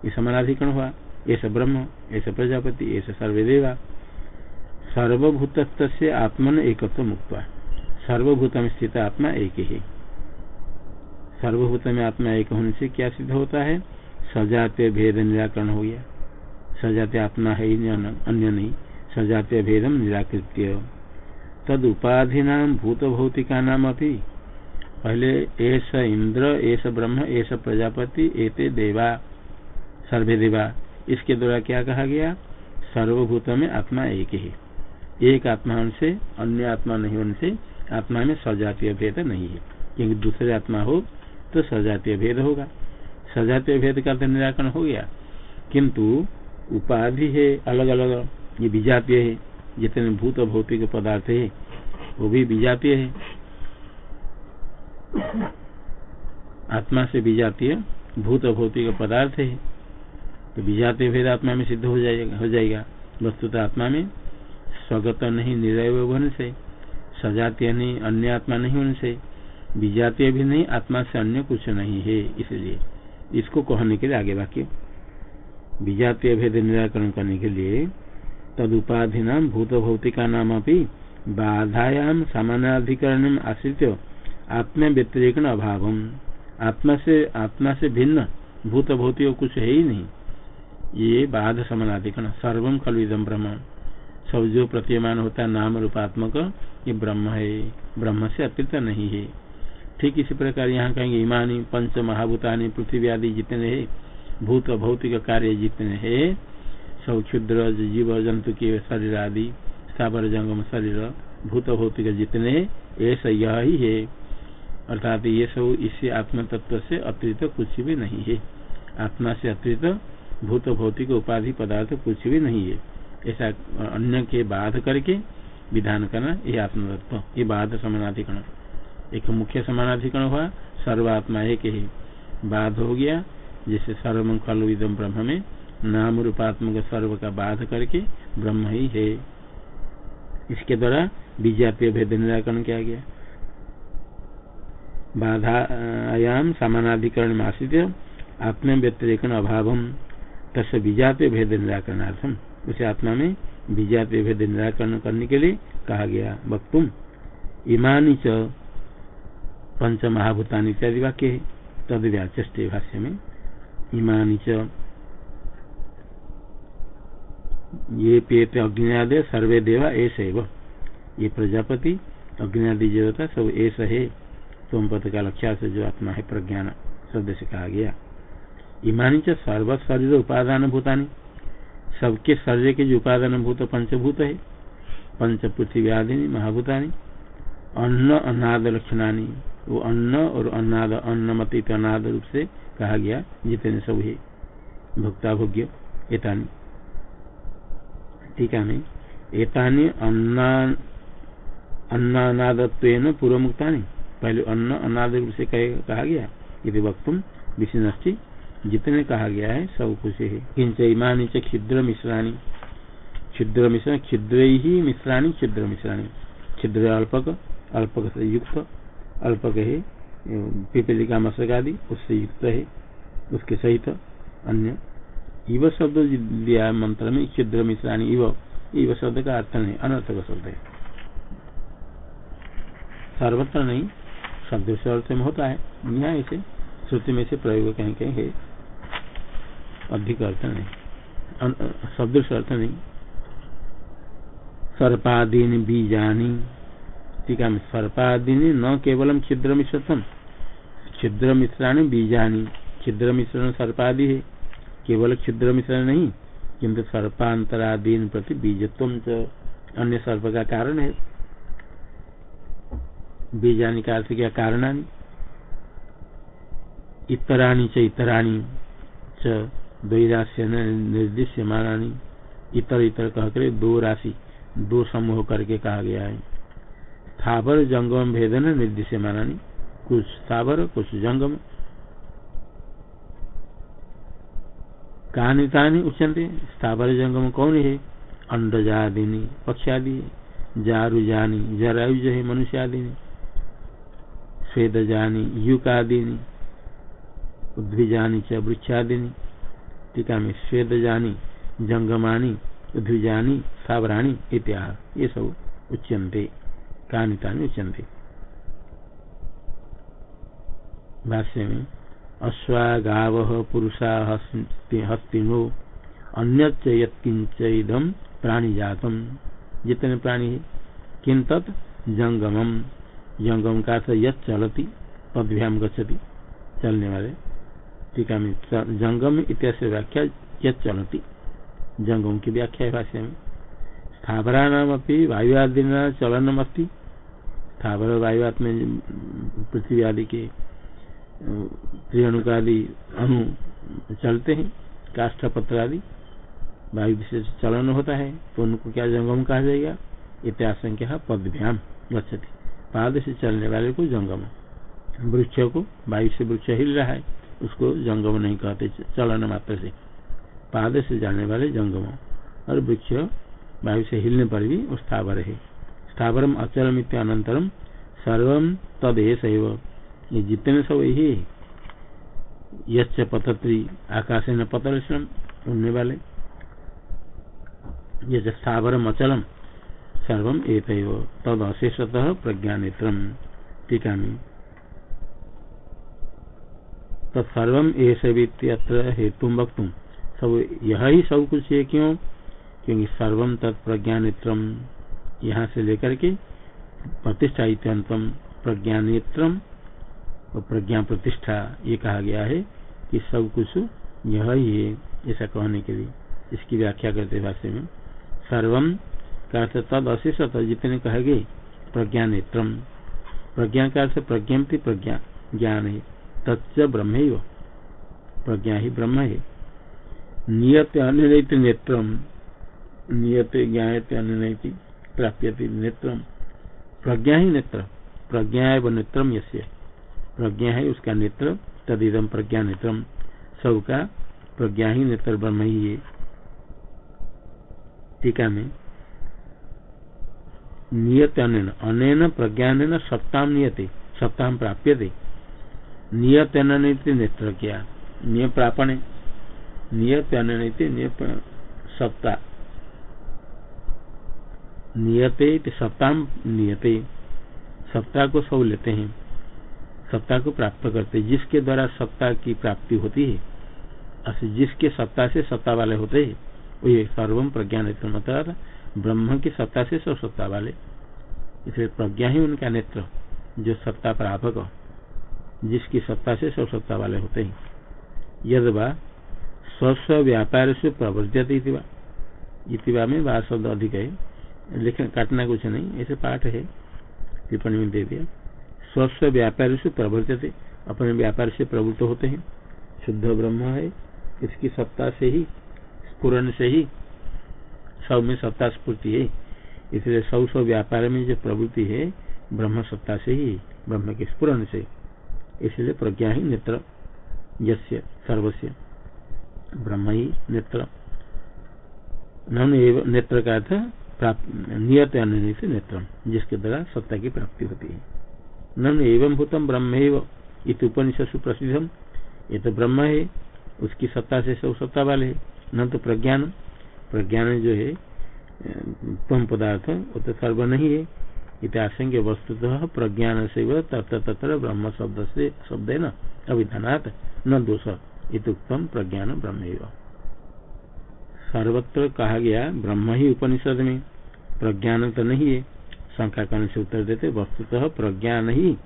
ये समानाधिकरण हुआ ऐसा ब्रह्म ऐसा प्रजापति ऐसा सर्वदेवा। सर्वभूत आत्मन एकत्व मुक्त सर्वभूत में स्थित आत्मा एक ही। सर्वभूत में आत्मा एक होने से क्या सिद्ध होता है? सजातीय भेद निराकरण हो गया। सजातीय आत्मा है अन्य नहीं। सजातीय भेदम निराकृत्य। तद उपाधि नाम भूत भौतिका नाम अभी पहले ऐसा इंद्र एस ब्रह्म ऐसा प्रजापति, एते देवा, सर्वे देवा। इसके द्वारा क्या कहा गया? सर्वभूत में आत्मा एक ही। एक आत्मा से, अन्य आत्मा नहीं होने से आत्मा में सजातीय भेद नहीं है। क्योंकि दूसरे आत्मा हो तो सजातीय भेद होगा। सजातीय भेद का तो निराकरण हो गया। किंतु उपाधि है अलग अलग ये विजातीय है। जितने भूत भौतिक पदार्थ है, वो भी विजातीय है। आत्मा से विजातीय भूत भौतिक पदार्थ है। तो विजातीय भेद आत्मा में सिद्ध हो जाएगा हो जाएगा। वस्तुतः आत्मा में स्वगत नहीं निरय से सजातीय नहीं, अन्य आत्मा नहीं उनसे। विजातीय भी नहीं, आत्मा से अन्य कुछ नहीं है, इसलिए। इसको कहने के लिए आगे वाक्य। विजातीय भेद निराकरण करने के लिए तद उपाधि नाम भूत भौतिका नाम अभी बाधायाम सामान्याधिकरण आश्रित आत्म व्यतिरिक अभाव आत्मा से आत्मा से भिन्न भूत भौतिक कुछ है ही नहीं। ये बाध समानाधिकरण सर्वम खलुदम ब्रह्म। सब जो प्रतीयमान होता है, नाम रूपात्मक ये ब्रह्म है, ब्रह्म से अतिरिक्त नहीं है। ठीक इसी प्रकार यहाँ कहेंगे ईमानी पंच, महाभूतानी, पृथ्वी आदि जितने है, भूत, भौतिक कार्य जितने है, सब क्षुद्र, जीव, जंतु के शरीर आदि, स्थावर, जंगम शरीर, भूत, भौतिक जितने ऐसा यह ही। है अर्थात ये सब इसी आत्म तत्व से अतिरिक्त कुछ भी नहीं है। आत्मा से अतिरिक्त भूत, भौतिक उपाधि पदार्थ कुछ भी नहीं है। ऐसा अन्य के बाध करके विधान करना, ये आत्मतत्व, ये बाध समानाधिकरण। एक मुख्य समानाधिकरण हुआ, सर्वात्मा एक ही। बाध हो गया, जैसे सर्व खलु विदम ब्रह्म में नाम रूपात्मक सर्व का बाध करके ब्रह्म ही है। इसके द्वारा बीजातीय भेद निराकरण किया गया। बाधायाम समानाधिकरण आश्रित आत्म व्यतिरेकण अभाव तस् बीजातीय भेद निराकरणार्थम। उसे आत्मा में बीजातीय भेद निराकरण करने के लिए कहा गया। वक्तुम, इमानी च पंच महाभूतानी इत्यादि वाक्य है। तद व्याचे भाष्य में, इमानी च, ये पेत अग्नियादय सर्वे देवा ऐसा ये प्रजापति अग्नियादि देवता सब ऐसा है। सोमपत का लक्ष्य से जो आत्मा है, प्रज्ञान शब्द से कहा गया। इमानी च सर्व शरीर उपादान भूतानी। सबके शरीर के जो उपादान भूत पंचभूत है, पंच पृथ्वी आदि महाभूतानी, अन्न अनाद लक्षणानी, वो अन्न और अन्नाद अन्नमती अनाद रूप से कहा गया, जितने सब है भुक्ता भोग्य एतानी टीका में एतानी अन्ना अन्नानादत्व पूर्व मुक्ता पहले अन्न अनाद रूप से कहा गया यदि वक्तुम विष्णि जितने कहा गया है, सब कुछ है। किंच इमानी च मिश्राणी। क्षुद्र मिश्रण क्षुद्र ही मिश्राणी क्षुद्र मिश्राणी। क्षुद्र अल्पक अल्पक से युक्त। अल्पक है, पिपलिका मशक आदि, उससे युक्त है, उसके सहित। अन्य। इव शब्द दिया मंत्र में क्षुद्र मिश्राणी, इव। इव शब्द का अर्थ नहीं, अनर्थक शब्द है। सर्वत्र नहीं, शब्द से अर्थ में होता है। न्याय से, श्रुति में से प्रयोग कहीं कहीं, है अधिक अर्थ नहीं। शब्द से अर्थ नहीं। सर्पादीन बीजानी, टीका में सर्पादीन न केवलम छिद्र मिश्रतम छिद्र मिश्राणी बीजानी छिद्र मिश्रण सर्पादि है। केवल छिद्र मिश्रण नहीं, किंतु सर्पांतरादीन प्रति बीजत्व अन्य सर्प का कारण है। बीजानी का अर्थ क्या कारणानी? इतराणी च इतराणी च द्वैराश्य निर्दिश्य मानानी। इतर इतर कहकर दो राशि, दो समूह करके कहा गया है। स्थावर, जंगम भेदन निर्दिश्य मानानी। कुछ स्थावर, कुछ जंगम। कहानी तानी उच्चनते स्थावर, जंगम कौन है? अंडजादिनी, पक्षादि। जारुजानी जरायुज है मनुष्यादिनी। स्वेदजानी युकादिनी। उद्भिजानी च, वृक्षादिनी। टीका में स्वेदजानी जंगमानी, उद्भिजानी सावराणी इत्यादि ये सब उच्यंते कानितानि उच्यंते भाष्य में, अश्वागाव पुरुषा हस्तिनो अन्य यत्किंचम प्राणी जातम जितने प्राणी है तत्? जंगमम। जंगम का यत चलती पदभ्याम गच्छति, चलने वाले। टीका में जंगम इतिहास व्याख्या यत चलती। जंगम की व्याख्या है भाष्य में स्थावरा नाम अपनी वायुआदि चलनम अस्ती स्थावर वायुआत में पृथ्वी आदि के त्रिअणुकादि अणु चलते हैं काष्ठ पत्र आदि वायु विशेष चलन होता है तो उनको क्या जंगम कहा जाएगा? संख्या पदभ्याम गच्छति। पाद से चलने वाले को जंगम। वृक्ष को, वायु से वृक्ष हिल रहा है। उसको जंगम नहीं कहते, चलन मात्र से पाद से जाने वाले जंगम। और वृक्ष वायु से हिलने पर भी वो स्थावर है। स्थावरम अचलम अनंतरम सर्वम तदेश ये जितने सब यही यच्च पतत्री, आकाश न पतलम उड़ने वाले। ये स्थावरम अचलम, सर्वम एक तद अशेषतः प्रज्ञा नेत्र टीका में तत्सर्व ऐसे हेतु वक्तुम सब यह ही सब कुछ है क्यों? क्योंकि सर्वम तत्प्रज्ञा नेत्रम यहाँ से लेकर के प्रतिष्ठा इत्यंतम प्रज्ञा नेत्रम और प्रज्ञा प्रतिष्ठा, ये कहा गया है कि सब कुछ यह ही है ऐसा कहने के लिए। इसकी व्याख्या करते भाष्य में सर्वम का अर्थ तद अशेषत जितने कहे गए प्रज्ञा नेत्रम प्रज्ञा का अर्थ प्रज्ञप्ति प्रज्ञा, ज्ञान है। तत्व ब्रह्म प्रज्ञा ही ब्रह्म है। नियत अन्य नेत्र नियत ज्ञाते अन्य प्राप्यति नेत्र प्रज्ञा ही नेत्र। प्रज्ञा एवं यश्य प्रज्ञा है उसका नेत्र तदिदम प्रज्ञा नेत्रम। सबका प्रज्ञा ही नेत्र ब्रह्म ही है। टीका में। नियत अन अन प्रज्ञान सप्ताह नियते सप्ताह प्राप्य नियत नेत्र किया निय प्रापण। नियत निय सप्ताह नियते सप्ताह नियते। सप्ताह को सब लेते हैं। सप्ताह को प्राप्त करते। जिसके द्वारा सप्ताह की प्राप्ति होती है अच्छा जिसके सत्ता से सत्ता वाले होते हैं वही सर्वम प्रज्ञा नेत्र मतलब ब्रह्म की सत्ता से सब सत्ता वाले। इसलिए प्रज्ञा ही उनका नेत्र, जो सत्ता प्रापक जिसकी सत्ता से सब सत्ता वाले होते हैं। यद वा स्व व्यापार से प्रवर्तित इतिवा। में बात शब्द अधिक है। लेकिन काटना कुछ नहीं, ऐसे पाठ है। टिप्पणी में दे दिया। स्वस्थ व्यापार से प्रवर्तित अपने व्यापार से प्रवृत्त होते हैं। शुद्ध ब्रह्म है। इसकी सत्ता से ही स्पूर्ण से ही, सब में सत्ता स्फूर्ति है। इसलिए सौ सौ व्यापार में जो प्रवृत्ति है, ब्रह्म सत्ता से ही, ब्रह्म के स्पूर्ण से। इसलिए प्रज्ञा ही नेत्र सर्वस्य। ब्रह्म ही नेत्र। नेत्र का अर्थ नियत अन्य नेत्र जिसके द्वारा सत्ता की प्राप्ति होती है। नन एवं भूतम ब्रह्म इत उपनिषद प्रसिद्धम। ये तो ब्रह्म है, उसकी सत्ता से सब सत्ता वाले है। न तो प्रज्ञान। प्रज्ञान जो है तम पदार्थ, वो तो सर्व नहीं है। इतिहासंग वस्तुतः प्रज्ञान से तत्र तत्र ब्रह्म शब्द से शब्द है न अभिधानात न दोष इतुक्तम प्रज्ञान ब्रह्म सर्वत्र कहा गया, ब्रह्म ही उपनिषद में, प्रज्ञान तो नहीं है। शंका करने से उत्तर देते, वस्तुतः प्रज्ञान ही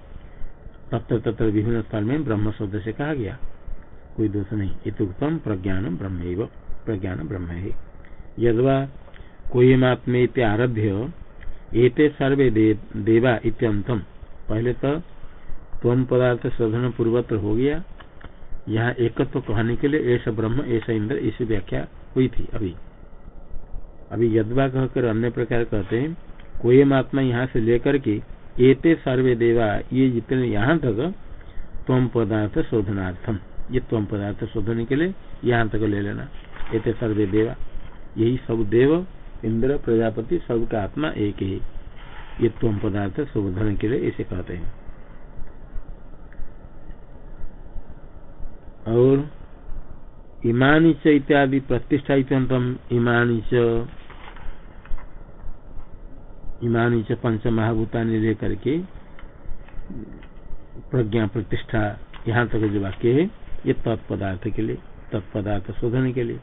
तत्र तत्र विभिन्न स्थल में ब्रह्म शब्द से कहा गया। कोई दोष नहीं इतुक्तम प्रज्ञान ब्रह्म प्रज्ञान ब्रह्म है। यदवा कोई मात्मे आरभ्य एते सर्वे दे, देवा इत्यंतम पहले तो तम पदार्थ शोधन पूर्वत्र हो गया। यहाँ एकत्व तो कहने के लिए ऐसा ब्रह्म ऐसा इंद्र ऐसी व्याख्या हुई थी अभी। अभी यदवा कहकर अन्य प्रकार कहते हैं कोई महात्मा यहाँ से लेकर के एते सर्वे देवा ये जितने यहाँ तक तम पदार्थ शोधनार्थम। ये तम पदार्थ शोधने के लिए यहाँ तक ले लेना। एते सर्वे देवा। यही सब देव इंद्र प्रजापति सबका आत्मा एक ही। ये तम पदार्थ शोधन के लिए ऐसे कहते हैं। और इमानी च इत्यादि प्रतिष्ठा इतम इमानी च इमानी च पंच महाभूतानी लेकर के प्रज्ञा प्रतिष्ठा यहाँ तक जो वाक्य है, ये तत्पदार्थ के लिए, तत्पदार्थ शोधन के लिए।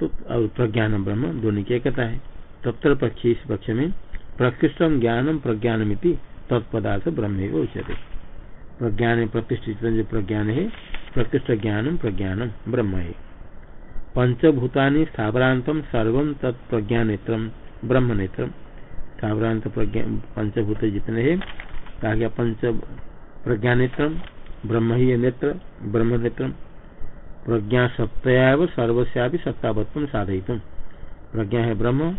तो और प्रज्ञान ब्रह्म दोनों की एकता है। तत्र पक्ष इस पक्ष में प्रकृष्टम ज्ञानम प्रज्ञानमिति तत्पदार्थ ब्रह्म उच्यते। प्रज्ञान प्रतिष्ठित जो प्रज्ञान है, प्रकृष्ट ज्ञानम प्रज्ञानम ब्रह्म है। पंचभूतानि स्थावरांतम सर्व तत्प्रज्ञानेत्र ब्रह्म नेत्रम सावरांत पंचभूत जितने हैं, कहा गया पंच प्रज्ञा नेत्र ब्रह्म ही नेत्र ब्रह्म नेत्र प्रज्ञा सत्या सर्वस्या सत्तावत्व साधित प्रज्ञा है ब्रह्म,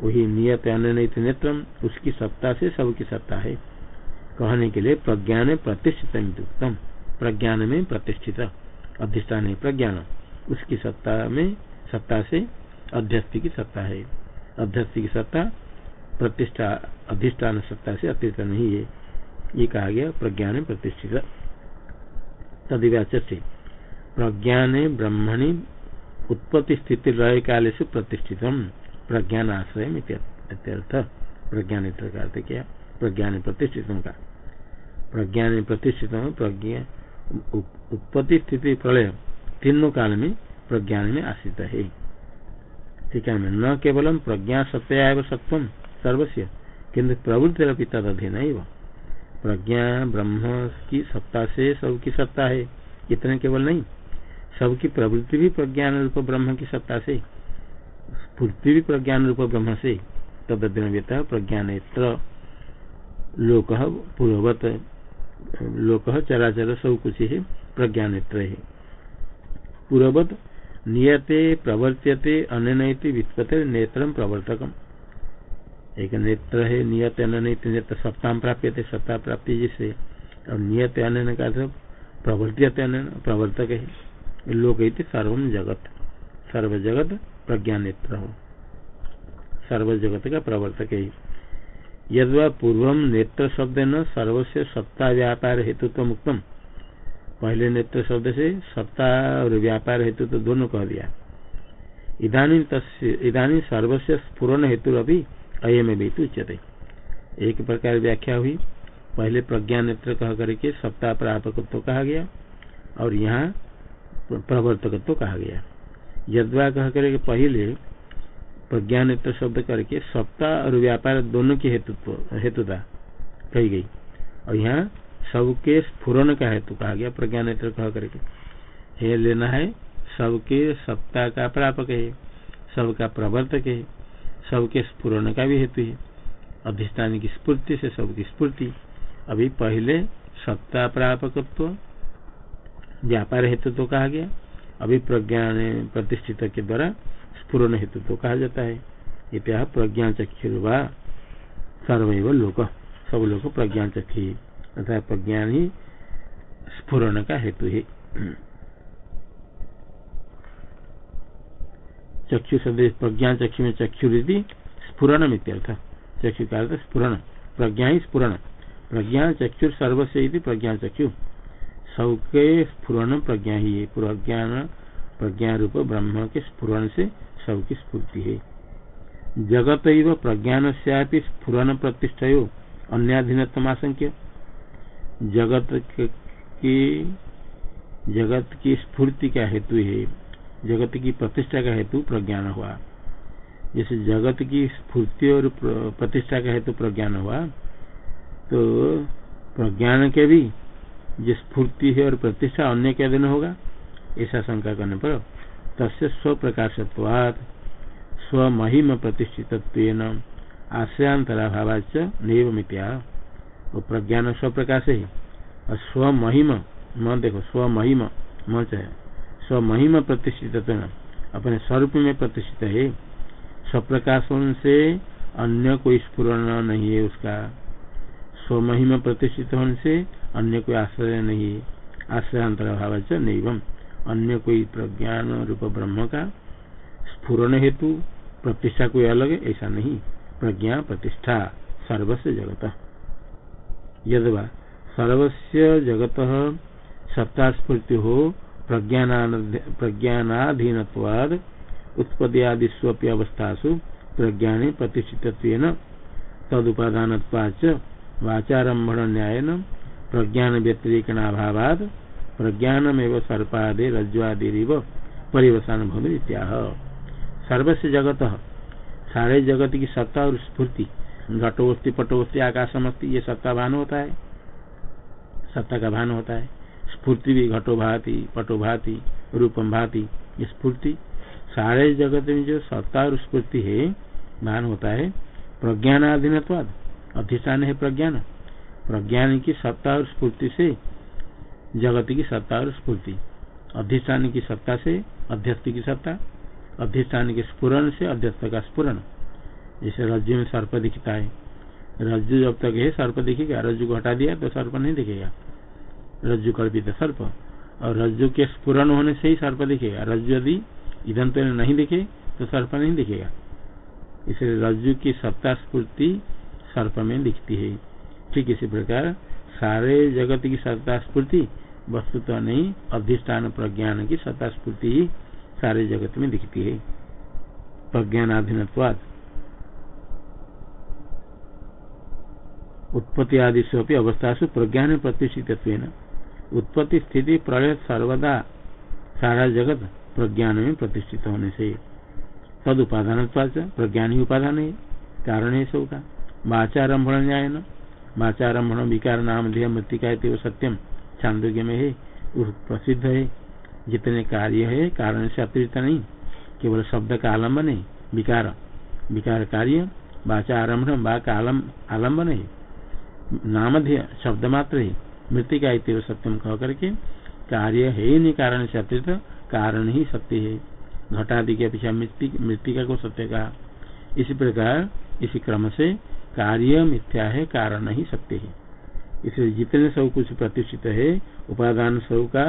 वही नियत अनित नेत्र, उसकी सत्ता से सबकी सत्ता है। कहने के लिए प्रज्ञान प्रतिष्ठित उत्तम प्रज्ञान में प्रतिष्ठित अधिष्ठान है प्रज्ञान। उसकी सत्ता में सत्ता से अध्यस्थ की सत्ता है। अध्यस्थ की सत्ता, प्रतिष्ठा, अधिष्ठान सत्ता से अतिरिक्त नहीं है। ये कहा गया, प्रज्ञान प्रतिष्ठित तदिवाच से प्रज्ञान ब्रह्मणि उत्पत्ति स्थिति लय काल से प्रतिष्ठित प्रज्ञान आश्रय प्रज्ञान का क्या? प्रज्ञान प्रतिष्ठित का। प्रज्ञान प्रतिष्ठित प्रज्ञा उत्पत्ति स्थिति प्रलय। तीनों काल में प्रज्ञान में आश्रित है। ठीक है, न केवलम प्रज्ञा सत्या सत्वम सर्वस्व किन्तु प्रवृत्ति तद अधीन प्रज्ञा ब्रह्म की सत्ता से सबकी सत्ता है। इतने केवल नहीं सबकी प्रवृत्ति भी प्रज्ञान रूप ब्रह्म की सत्ता से, स्फूर्ति भी प्रज्ञान रूप ब्रह्म से तद अध्ययन प्रज्ञान लोक पूर्ववत, लोक चराचर सब कुछ है प्रज्ञान है। पूर्ववत, नियते, प्रवर्त्यते अन्य विस्पते नेत्र प्रवर्तकम। एक नेत्र है, नियत अनित नेत्र सत्ता प्राप्त थे सत्ता प्राप्ति जिससे, और नियत अन्य का प्रवर्त्यते प्रवर्तक है। सर्व जगत सर्व जगत। प्रज्ञा नेत्र सर्व जगत का प्रवर्तक। है यद पूर्व नेत्र शब्द न सर्वस्व सत्ता व्यापार हेतु तो मुक्तम पहले नेत्र शब्द से सत्ता और व्यापार हेतु तो दोनों कह दिया। इधानी इधानी सर्वस्व स्फुरन हेतु अभी अयम भी उच्यते। एक प्रकार व्याख्या हुई, पहले प्रज्ञा नेत्र कह करके सत्ता प्रापकत्व तो कहा गया, और यहाँ प्रवर्तकत्व तो कहा गया यदवा कह करके पहले प्रज्ञा नेत्र शब्द करके सत्ता और व्यापार दोनों की हेतुत्व, हेतुता कही गई। और यहाँ सबके स्फुरन का हेतु कहा गया प्रज्ञा नेत्र कह करके हे लेना है, सबके सत्ता का प्रापक है, सबका प्रवर्तक है सबके स्फुरन का भी हेतु है। अधिष्ठान की स्फूर्ति से सबकी स्फूर्ति। अभी पहले सत्ता प्रापकत्व व्यापार हेतु तो कहा गया। अभी प्रज्ञा प्रतिष्ठित के द्वारा स्फुरन हेतु तो कहा जाता है। इत्या प्रज्ञा चक्षुर्वा सर्व लोक, सब लोग प्रज्ञा चक्षु। अर्थात प्रज्ञान ही स्फुरन का हेतु है। चक्षु शब्द प्रज्ञा चक्षु में चक्षुरी स्फुरन मित्यर्थ चक्षु का अर्थ प्रज्ञा ही स्फुरन। प्रज्ञा चक्षु सर्वस्व प्रज्ञा चक्षु। सबके स्फुरन प्रज्ञा ही है। प्रज्ञान प्रज्ञा रूप ब्रह्म के स्फुरन से सबकी स्फूर्ति है। जगत एवं प्रज्ञान से स्फुरन प्रतिष्ठा अन्याधीनतमाशंक्य जगत की जगत की स्फूर्ति का हेतु है। जगत की प्रतिष्ठा का हेतु प्रज्ञान हुआ। जैसे जगत की स्फूर्ति और प्रतिष्ठा का हेतु प्रज्ञान हुआ तो प्रज्ञान के भी जो स्फूर्ति है और प्रतिष्ठा अन्य के दिन होगा? ऐसा शंका करने पर तस्य स्व महिम प्रतिष्ठित आश्रयांतराभावाच नैव मित्या वो प्रज्ञान स्व प्रकाश है। और स्व महिम म देखो स्व महिम म चाहे। स्व महिम प्रतिष्ठित अपने स्वरूप में प्रतिष्ठित है। स्वप्रकाश से अन्य कोई स्फुरन नहीं है उसका। स्व महिम प्रतिष्ठित होने से अन्य कोई आश्रय नहीं आश्रयांतर भाव नहीं अन्य कोई प्रज्ञान रूप ब्रह्म का स्फुरन हेतु प्रतिष्ठा कोई अलग है ऐसा नहीं। प्रज्ञा प्रतिष्ठा सर्वस्व जगत। यदवा सर्वस्व जगत सत्ता हो प्रज्ञानाधीनवाद उत्पत्तियादिस्वपि अवस्थासु प्रज्ञाने प्रतिष्ठित तदुपादान वाचारंभण न्याय प्रज्ञान व्यतिरिकणाभावाद प्रज्ञानमेव सर्पादे रज्ज्वादिव परिवसान भूमि इत्याह। सर्वस्व जगत, सारे जगत की सत्ता और स्फूर्ति, घटोस्ती पटोस्ती आकाशमस्ती, ये सत्ता भान होता है। सत्ता का भान होता है। स्फूर्ति भी घटो भाती, पटो भाती, रूपम भाती स्फूर्ति। सारे जगत में जो सत्ता और स्फूर्ति है, भान होता है। प्रज्ञान अधिष्ठान है प्रज्ञान। प्रज्ञान की सत्ता और स्फूर्ति से, जगत की सत्ता और स्फूर्ति। अधिष्ठान की सत्ता से, अध्यस्त की सत्ता। अधिष्ठान के स्पुरन से, अध्यस्त का स्पुरन जैसे रज्जु में सर्प दिखता है। रज्जु जब तक है, सर्प दिखेगा। रज्जु को हटा दिया तो सर्प नहीं दिखेगा। रज्जु कल्पित सर्प। और रज्जु के स्पुरन होने से ही सर्प दिखेगा। रज्जु यदि इधन तो नहीं दिखे तो सर्प नहीं दिखेगा। इसलिए रज्जु की सत्ता स्फूर्ति सर्प में दिखती है। ठीक इसी प्रकार, सारे जगत की सत्ता स्फूर्ति, वस्तुतः नहीं, अधिष्ठान प्रज्ञान की सत्ता स्फूर्ति ही सारे जगत में दिखती है। प्रज्ञानाधीन उत्पत्ति आदि से अवस्था से प्रज्ञान प्रतिष्ठित उत्पत्ति स्थिति प्रलय सर्वदा सारा जगत प्रज्ञान में प्रतिष्ठित होने से। तद प्रज्ञान ही उपादान है। कारण है सबका। वाचारंभण न्याय न वाचारंभण विकार नाम ध्येय मृतिका सत्यम। चांदोग्य में है प्रसिद्ध है। जितने कार्य है, कारण से अतिरिक्त नहीं। केवल शब्द का आलंबन है, विकार। विकार कार्य वाचा आरंभ का आलंबन है। नामधेय शब्द मात्र है। मृतिका इतव सत्यम कह करके, कार्य है ही नहीं, कारण से अतिरिक्त, कारण ही सत्य है। घटादि की अपेक्षा मृतिका को सत्य कहा। इसी प्रकार, इसी क्रम से कार्य मिथ्या है कारण ही सत्य है। इसलिए जितने सब कुछ प्रतिष्ठित है, उपादान सब का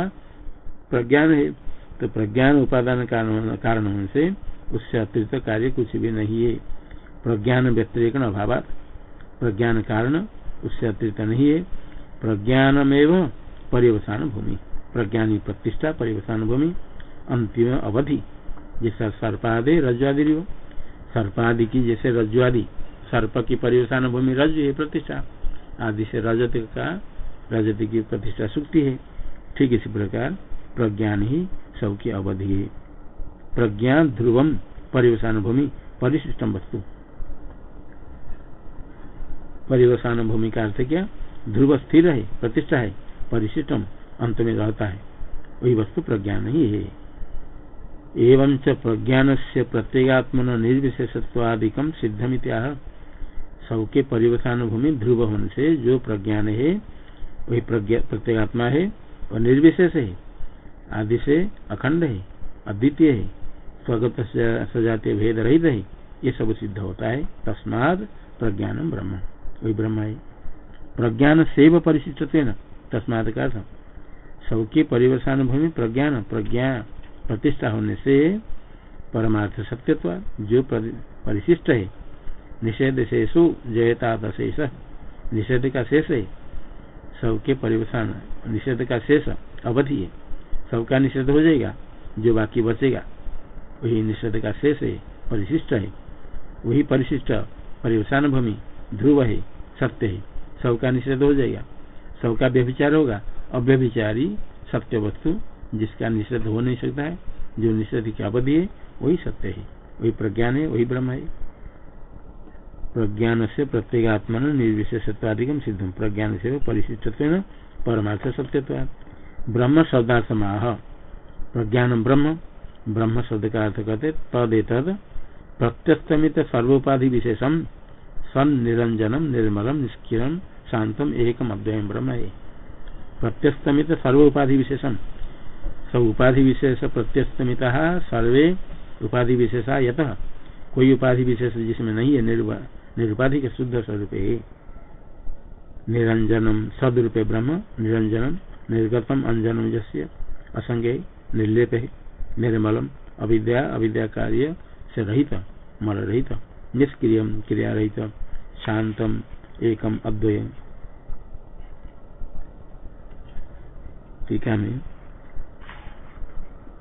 प्रज्ञान है तो प्रज्ञान उपादान कारण होने से उससे अतिरिक्त कार्य कुछ भी नहीं है। प्रज्ञान व्यतिरिक अभाव प्रज्ञान कारण उससे अतिरिक्त नहीं है। प्रज्ञान प्रज्ञानमेव पर्यवसान भूमि। प्रज्ञानी प्रतिष्ठा परिवसान भूमि। अंतिम अवधि। जैसा सर्पादि रज्जुआदि सर्पादि की जैसे रज्जुआदि सर्प की परिवसान भूमि रज है, प्रतिष्ठा। आदि से रजत का रजत की प्रतिष्ठा सुक्ति है। ठीक इसी प्रकार प्रज्ञान ही सबकी अवधि है। प्रज्ञा ध्रुवम परिवसान भूमि परिशिष्टम वस्तु। परिवसान भूमि का अर्थ क्या? ध्रुव स्थिर है, प्रतिष्ठा है, परिशिष्टम अंत में रहता है। वही वस्तु प्रज्ञान ही है। एवं च प्रज्ञान से प्रत्येगात्मन निर्विशेषत्वादिकम सिद्धमित्याह। सबके परिवसान भूमि ध्रुव होने से जो प्रज्ञान है, वही प्रत्येगात्मा है, और निर्विशेष है, आदि से अखंड है, अद्वितीय है, स्वगत सजातीय भेद रहित है, ये सब सिद्ध होता है, तस्माद प्रज्ञान ब्रह्म। वही ब्रह्म है। प्रज्ञान सेव परिशिष्ट तस्माद का सबके परिवर्तन भूमि प्रज्ञान, प्रज्ञा प्रतिष्ठा होने से परमार्थ सत्यत्व, जो परिशिष्ट है निषेध शेषु जयता शेष निषेध का शेष है सबके परिवर्तन निषेध का शेष अवधि है। सबका निषेध हो जाएगा, जो बाकी बचेगा, वही निषेध का शेष है परिशिष्ट है। वही परिशिष्ट परिवसान भूमि, ध्रुव है, सत्य है, सबका निषेध हो जाएगा। सबका व्यभिचार होगा, अव्यभिचारी सत्य वस्तु, जिसका निषेध हो नहीं सकता है, जो निषेध की अवधि है, वही सत्य है। वही प्रज्ञान है, वही ब्रह्म है। प्रज्ञान से प्रत्येगात्मा निर्विशेषत्वादिकम सिद्धम प्रज्ञान से परिशिष्ट परमार्थ सत्यत्व ब्रह्म शब्दार्थ माह प्रज्ञान ब्रह्म। ब्रह्म शब्द का अर्थ करते तद एतद प्रत्यस्तमित सर्वोपाधि विशेषम सन निरंजनम निर्मलम निष्किरम शांतम एकम अद्वयम ब्रह्म है। प्रत्यस्तमित सर्व उपाधि विशेषम सब उपाधि विशेष प्रत्यस्तमित सर्वे उपाधि विशेषा यत। कोई उपाधि विशेष जिसमें नहीं है निरुपाधि के शुद्ध स्वरूप निरंजनम, सदरूपे ब्रह्म, निरंजनम, निर्गतम, अंजनम जस्य असंग, निर्लेप है निर्मलम, अविद्या अविद्या कार्य से रहित मल रहित निष्क्रिय क्रिया रहित शांतम, एकम, अद्वयम। टीका में,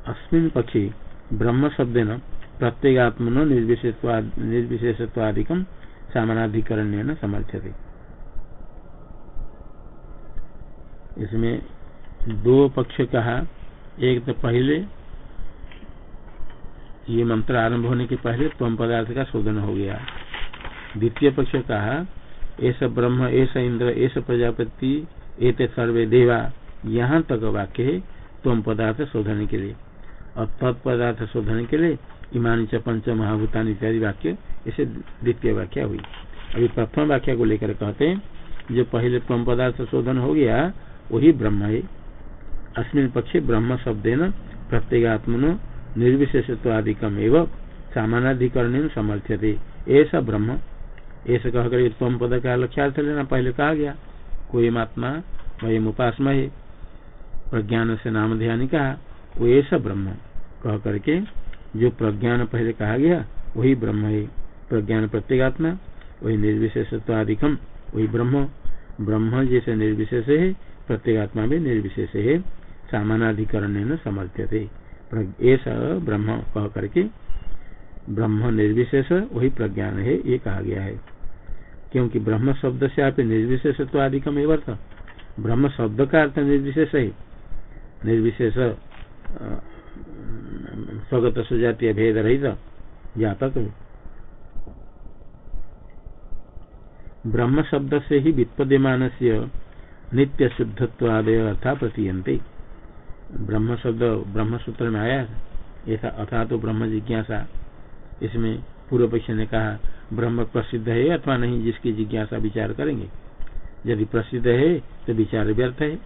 अस्मिन पक्षी ब्रह्म शब्द न प्रत्येगात्मनो निर्विशेषत्वादिकम सामनाधिकरण समर्थ्य थे इसमें दो पक्ष कहा, एक तो पहले, ये मंत्र आरंभ होने के पहले तम पदार्थ का शोधन हो गया। द्वितीय पक्ष कहा ऐसा ब्रह्म ऐसा इंद्र ऐसा प्रजापति, एते सर्वे देवा, यहाँ तक वाक्य है तम पदार्थ शोधने के लिए। और तत्पदार्थ शोधन के लिए इमानी च पंच महाभूतान इत्यादि वाक्य इसे द्वितीय वाक्य हुई। अभी प्रथम वाक्य को लेकर कहते हैं, जो पहले तम पदार्थ शोधन हो गया, वही ब्रह्म है। अस्मिन पक्षे ब्रह्म शब्द न प्रत्येगात्मनो निर्विशेषत्वादिकम एवं सामानाधिकरण समर्थ्य थे ऐसा ब्रह्म। ऐसा कहकर उत्तम पद का लक्ष्यार्थ लेना पहले कहा गया कोई महात्मा वही उपासमा है प्रज्ञान से नाम ध्यान कहा, वो ऐसा ब्रह्म। कह करके जो प्रज्ञान पहले कहा गया, वही ब्रह्म है। प्रज्ञान प्रत्येगात्मा, वही निर्विशेषत्वादिकम वही ब्रह्म। ब्रह्म जैसे निर्विशेष है, प्रत्येगात्मा भी निर्विशेष है। सामानाधिकरण समर्थ्य थे ऐसा ब्रह्म कह करके ब्रह्म निर्विशेष, वही प्रज्ञान है, ये कहा गया है। क्योंकि ब्रह्म शब्द से आप निर्विशेष तो आदिकम अर्थ। ब्रह्म शब्द का अर्थ निर्विशेष है। निर्विशेष स्वगत सुजातीय भेद रहित जातक ब्रह्म शब्द से ही वित्पद्यमान से नित्य शुद्धत्वादय अर्था प्रतीयते ब्रह्म शब्द ब्रह्म सूत्र में आया ऐसा अथा तो ब्रह्म जिज्ञासा। इसमें पूर्व पक्ष ने कहा, ब्रह्म प्रसिद्ध है अथवा नहीं, जिसकी जिज्ञासा विचार करेंगे। यदि प्रसिद्ध है तो विचार व्यर्थ है।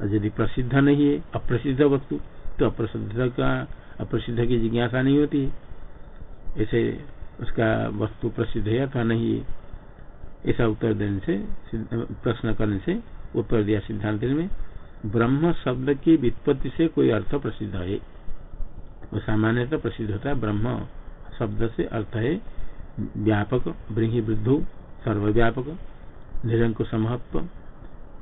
और यदि प्रसिद्ध नहीं है, अप्रसिद्ध वस्तु। तो अप्रसिद्ध का, अप्रसिद्ध की जिज्ञासा नहीं होती। ऐसे उसका वस्तु प्रसिद्ध है अथवा नहीं ऐसा उत्तर देने से, प्रश्न करने से, उत्तर दिया सिद्धांत में, ब्रह्म शब्द की वित्पत्ति से कोई अर्थ प्रसिद्ध है। वो सामान्यतः प्रसिद्ध होता है, ब्रह्म शब्द से अर्थ है, व्यापक ब्रही वृद्धु, सर्वव्यापक निरंकुश महत्व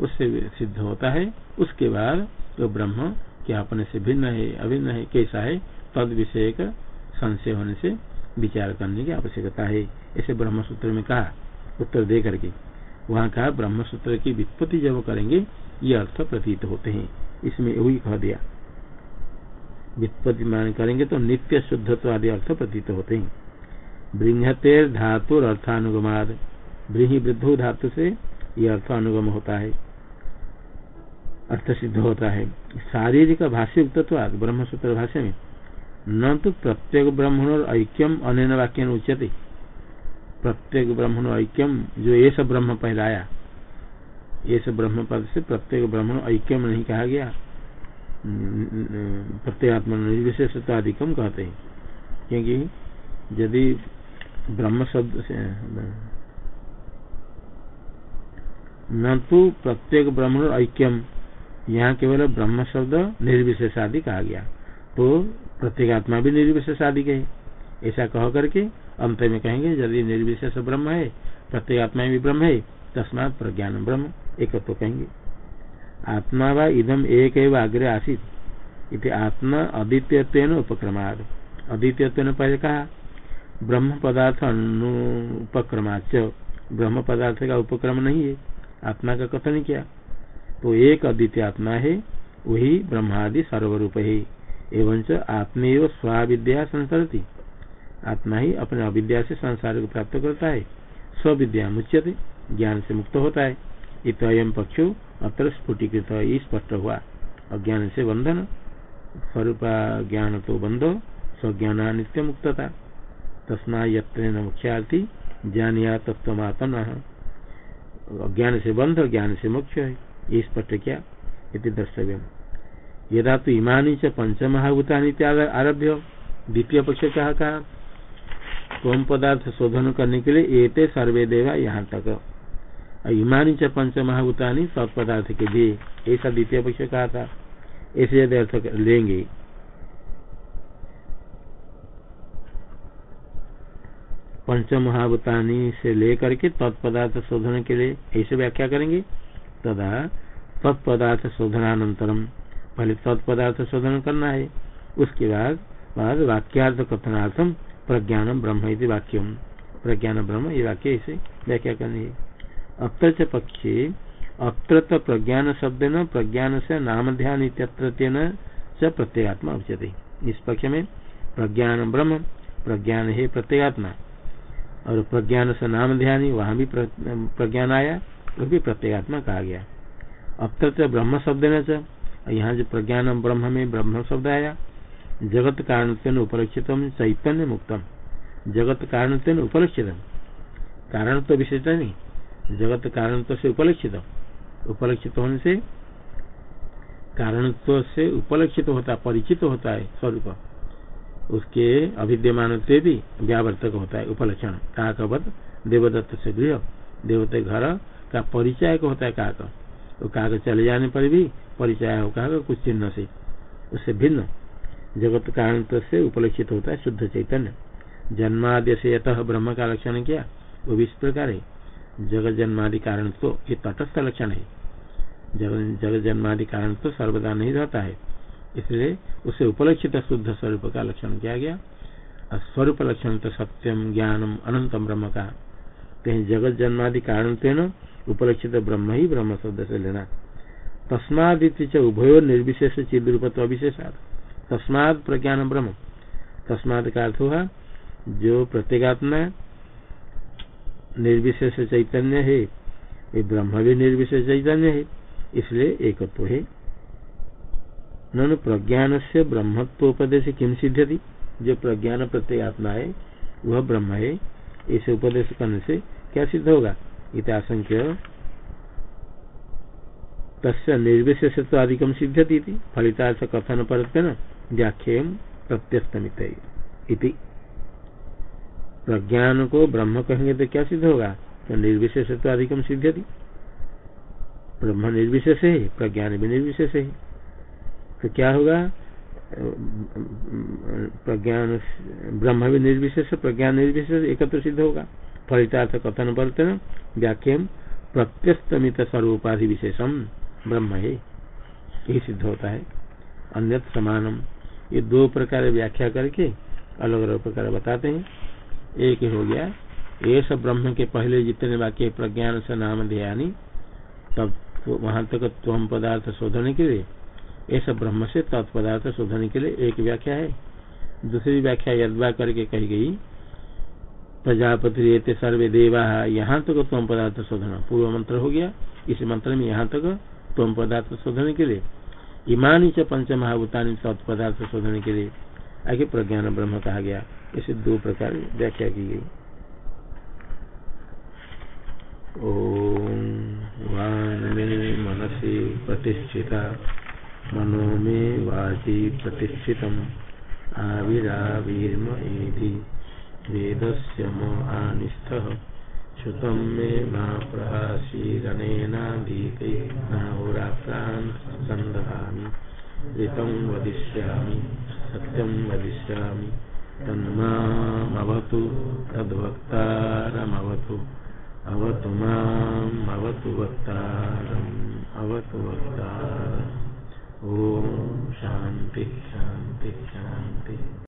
उससे सिद्ध होता है। उसके बाद तो ब्रह्म क्या अपने से भिन्न है, अभिन्न है, कैसा है, तद विषय का संशय होने से विचार करने की आवश्यकता है। ऐसे ब्रह्म सूत्र में कहा, उत्तर दे करके। वहाँ कहा ब्रह्म सूत्र की वित्पत्ति जब करेंगे, ये अर्थ प्रतीत होते हैं। इसमें वही कह दिया। वित्पत्ति मान करेंगे तो नित्य शुद्धत्व आदि अर्थ प्रतीत होते हैं। बृहतेर धातु अर्थानुगमाद ब्रीही वृद्धु धातु से ये अर्थ अनुगम होता है। अर्थ सिद्ध होता है। शारीरिक भाष्य युक्तत्वाद ब्रह्म सूत्र भाष्य में। न तो प्रत्येक ब्रह्मण ऐक्यम अन वाक्य उच्यते। प्रत्येक ब्रह्मण ऐक्यम, जो ये सब ब्रह्म पहला आया। ये सब ब्रह्म पद से प्रत्येक ब्रह्मण ऐक्यम नहीं कहा गया। प्रत्येगात्मा निर्विशेषताधिकम कहते हैं। क्योंकि यदि ब्रह्म शब्द से, न तो प्रत्येक ब्रह्म ऐक्यम यहाँ केवल ब्रह्म शब्द निर्विशेषादि कहा गया। तो प्रत्येगात्मा भी निर्विशेष आदि के ऐसा कह करके अंत में कहेंगे, यदि निर्विशेष ब्रह्म है, प्रत्येगात्मा भी ब्रह्म है, तस्मात प्रज्ञान ब्रह्म एक तो कहेंगे। आत्मा व इदम एक आग्रह आसित। इति आत्मा अद्वितीय उपक्रमाद अद्वितीय पहले कहा, ब्रह्म पदार्थ अनुपक्रमाच ब्रह्म पदार्थ का उपक्रम नहीं है। आत्मा का कथन किया? तो एक अद्वितीय आत्मा है, वही ब्रह्मादि सर्वरूप है। एवं आत्मेय स्वाविद्या संसरती। आत्मा ही अपने अविद्या से संसार को प्राप्त करता है। स्विद्या मुच्यते, ज्ञान से मुक्त होता है। इत अयम पक्षो अत्र स्फुटीकृत स्पष्ट हुआ। अज्ञान से बंधन, स्वरूप ज्ञान तो बंधो, स्वज्ञान नित्य मुक्तता। तस्मा यत्न मुख्यार्थी ज्ञान या तत्वमात्म ज्ञान से बंध, ज्ञान से मुख्य है। ये स्पष्ट क्या इति द्रष्टव्य यदा तो इमानी च पंचमहाभूता आरभ्य द्वितीय पक्ष कहा कहा तोम पदार्थ शोधन करने के लिए एते सर्वे देवा यहाँ तक। इमानी च पंच महाभूतानी तत्पदार्थ के लिए ऐसा द्वितीय पक्ष कहा था। ऐसे यदि अर्थ लेंगे। पंच महाभूतानी से लेकर के तत्पदार्थ शोधन के लिए ऐसे व्याख्या करेंगे। तदा तत्पदार्थ शोधनानंतरम पहले तत्पदार्थ शोधन करना है उसके बाद बाद वाक्यार्थ कथनार्थम प्रज्ञान ब्रह्म वाक्यम प्रज्ञान ब्रह्म ये वाक्य ऐसे व्याख्या करनी है। अत्र पक्षे अत्र प्रज्ञान शब्द न प्रज्ञान से नाम ध्यान च प्रत्येगात्मा उच्यते। इस पक्ष में प्रज्ञान ब्रह्म, प्रज्ञान है प्रत्येगात्मा और प्रज्ञान से नाम ध्यान, वहाँ भी प्रज्ञान आया। भी प्रत्येगात्मा कहा गया। अत्र ब्रह्म शब्द न यहाँ जो प्रज्ञान ब्रह्म में ब्रह्म शब्द आया, जगत कारण उपलक्षित चैतन्य मुक्तम। जगत कारण उपलक्षित कारण तो विशेष नहीं, जगत कारण तो से उपलक्षित उपलक्षित होने से कारण तो से उपलक्षित होता, परिचित होता है स्वरूप। उसके अभिद्यमान से भी व्यावर्तक होता है उपलक्षण। काकवत देवदत्त से गृह, देवते घर का परिचय को होता है काक तो। काक चले जाने पर भी परिचय हो कहा कुछ चिन्ह से। उससे भिन्न। जगत कारण तो से उपलक्षित होता है शुद्ध चैतन्य। जन्माद्य से यतः ब्रह्म का लक्षण किया? वो भी इस प्रकार है। जगत जन्मादि कारण तो ये तटस्थ लक्षण है। जगत जन्मादि कारण तो सर्वदा नहीं रहता है। इसलिए उसे उपलक्षित शुद्ध स्वरूप का लक्षण किया गया? स्वरूप लक्षण तो सत्यम ज्ञानम अनंतम ब्रह्म का। कहीं जगत जन्मादि कारण तेन उपलक्षित ब्रह्म ही ब्रह्म शब्द से लेना। च उभयो निर्विशेष चिद रूपत्व अविशेषा तस्माद प्रज्ञान ब्रह्म। तस्माद का अर्थ हुआ, जो प्रत्येगात्मा निर्विशेष चैतन्य है, ये ब्रह्म भी निर्विशेष चैतन्य है, इसलिए एकत्व है। ननु प्रज्ञान से ब्रह्मत्वोपदेश किम सिद्ध जो प्रज्ञान प्रत्येगात्मा है, वह ब्रह्म है, इसे उपदेश करने से क्या सिद्ध होगा? इत आशंक्य तस्य निर्विशेषत्व अधिकम सिद्धति फलितार्थ कथन पर व्याख्या प्रत्यस्तमित। प्रज्ञान को ब्रह्म कहेंगे तो क्या सिद्ध होगा? तो निर्विशेषत्व अधिकम सिद्धति ब्रह्म निर्विशेष है प्रज्ञान भी निर्विशेष। है तो क्या होगा? प्रज्ञान ब्रह्म भी निर्विशेष, प्रज्ञान निर्विशेष एकत्र सिद्ध होगा। फलितार्थ कथन वर्तन व्याख्या प्रत्यस्तमित सर्वोपाधि विशेषम ब्रह्म है यही सिद्ध होता है। अन्य समानम। ये दो प्रकार व्याख्या करके अलग अलग प्रकार बताते हैं। एक हो गया। ये सब ब्रह्म के पहले जितने वाक्य प्रज्ञान से नाम ध्यानी, तब तो वहाँ तक त्वम पदार्थ शोधने के लिए ऐसा ब्रह्म से तत्पदार्थ शोधने के लिए एक व्याख्या है। दूसरी व्याख्या यदवा करके कही गई प्रजापति रहते सर्वे देवा, यहाँ तक त्वम पदार्थ शोधन। पूर्व मंत्र हो गया, इस मंत्र में यहाँ तक त्वम पदार्थ शोधन के लिए। इमानी च पंच महाभूतानी तत्पदार्थ शोधने के लिए। आगे प्रज्ञान ब्रह्म कहा गया। इसे दो प्रकार व्याख्या की गई। ओम में मनसी प्रतिष्ठिता, मनो में वाची प्रतिष्ठित आविराविर्मी वेद से मोहानिस्थ श्रुत मे मा प्रहासीरनेनादीते नाहोरात्रान् ऋतं वदिष्यामि। सत्यं वदिष्यामि। तन्मामवतु। तद्वक्तारमवतु। अवतु माम् अवतु वक्तारम्। अवतु वक्तारम्। ॐ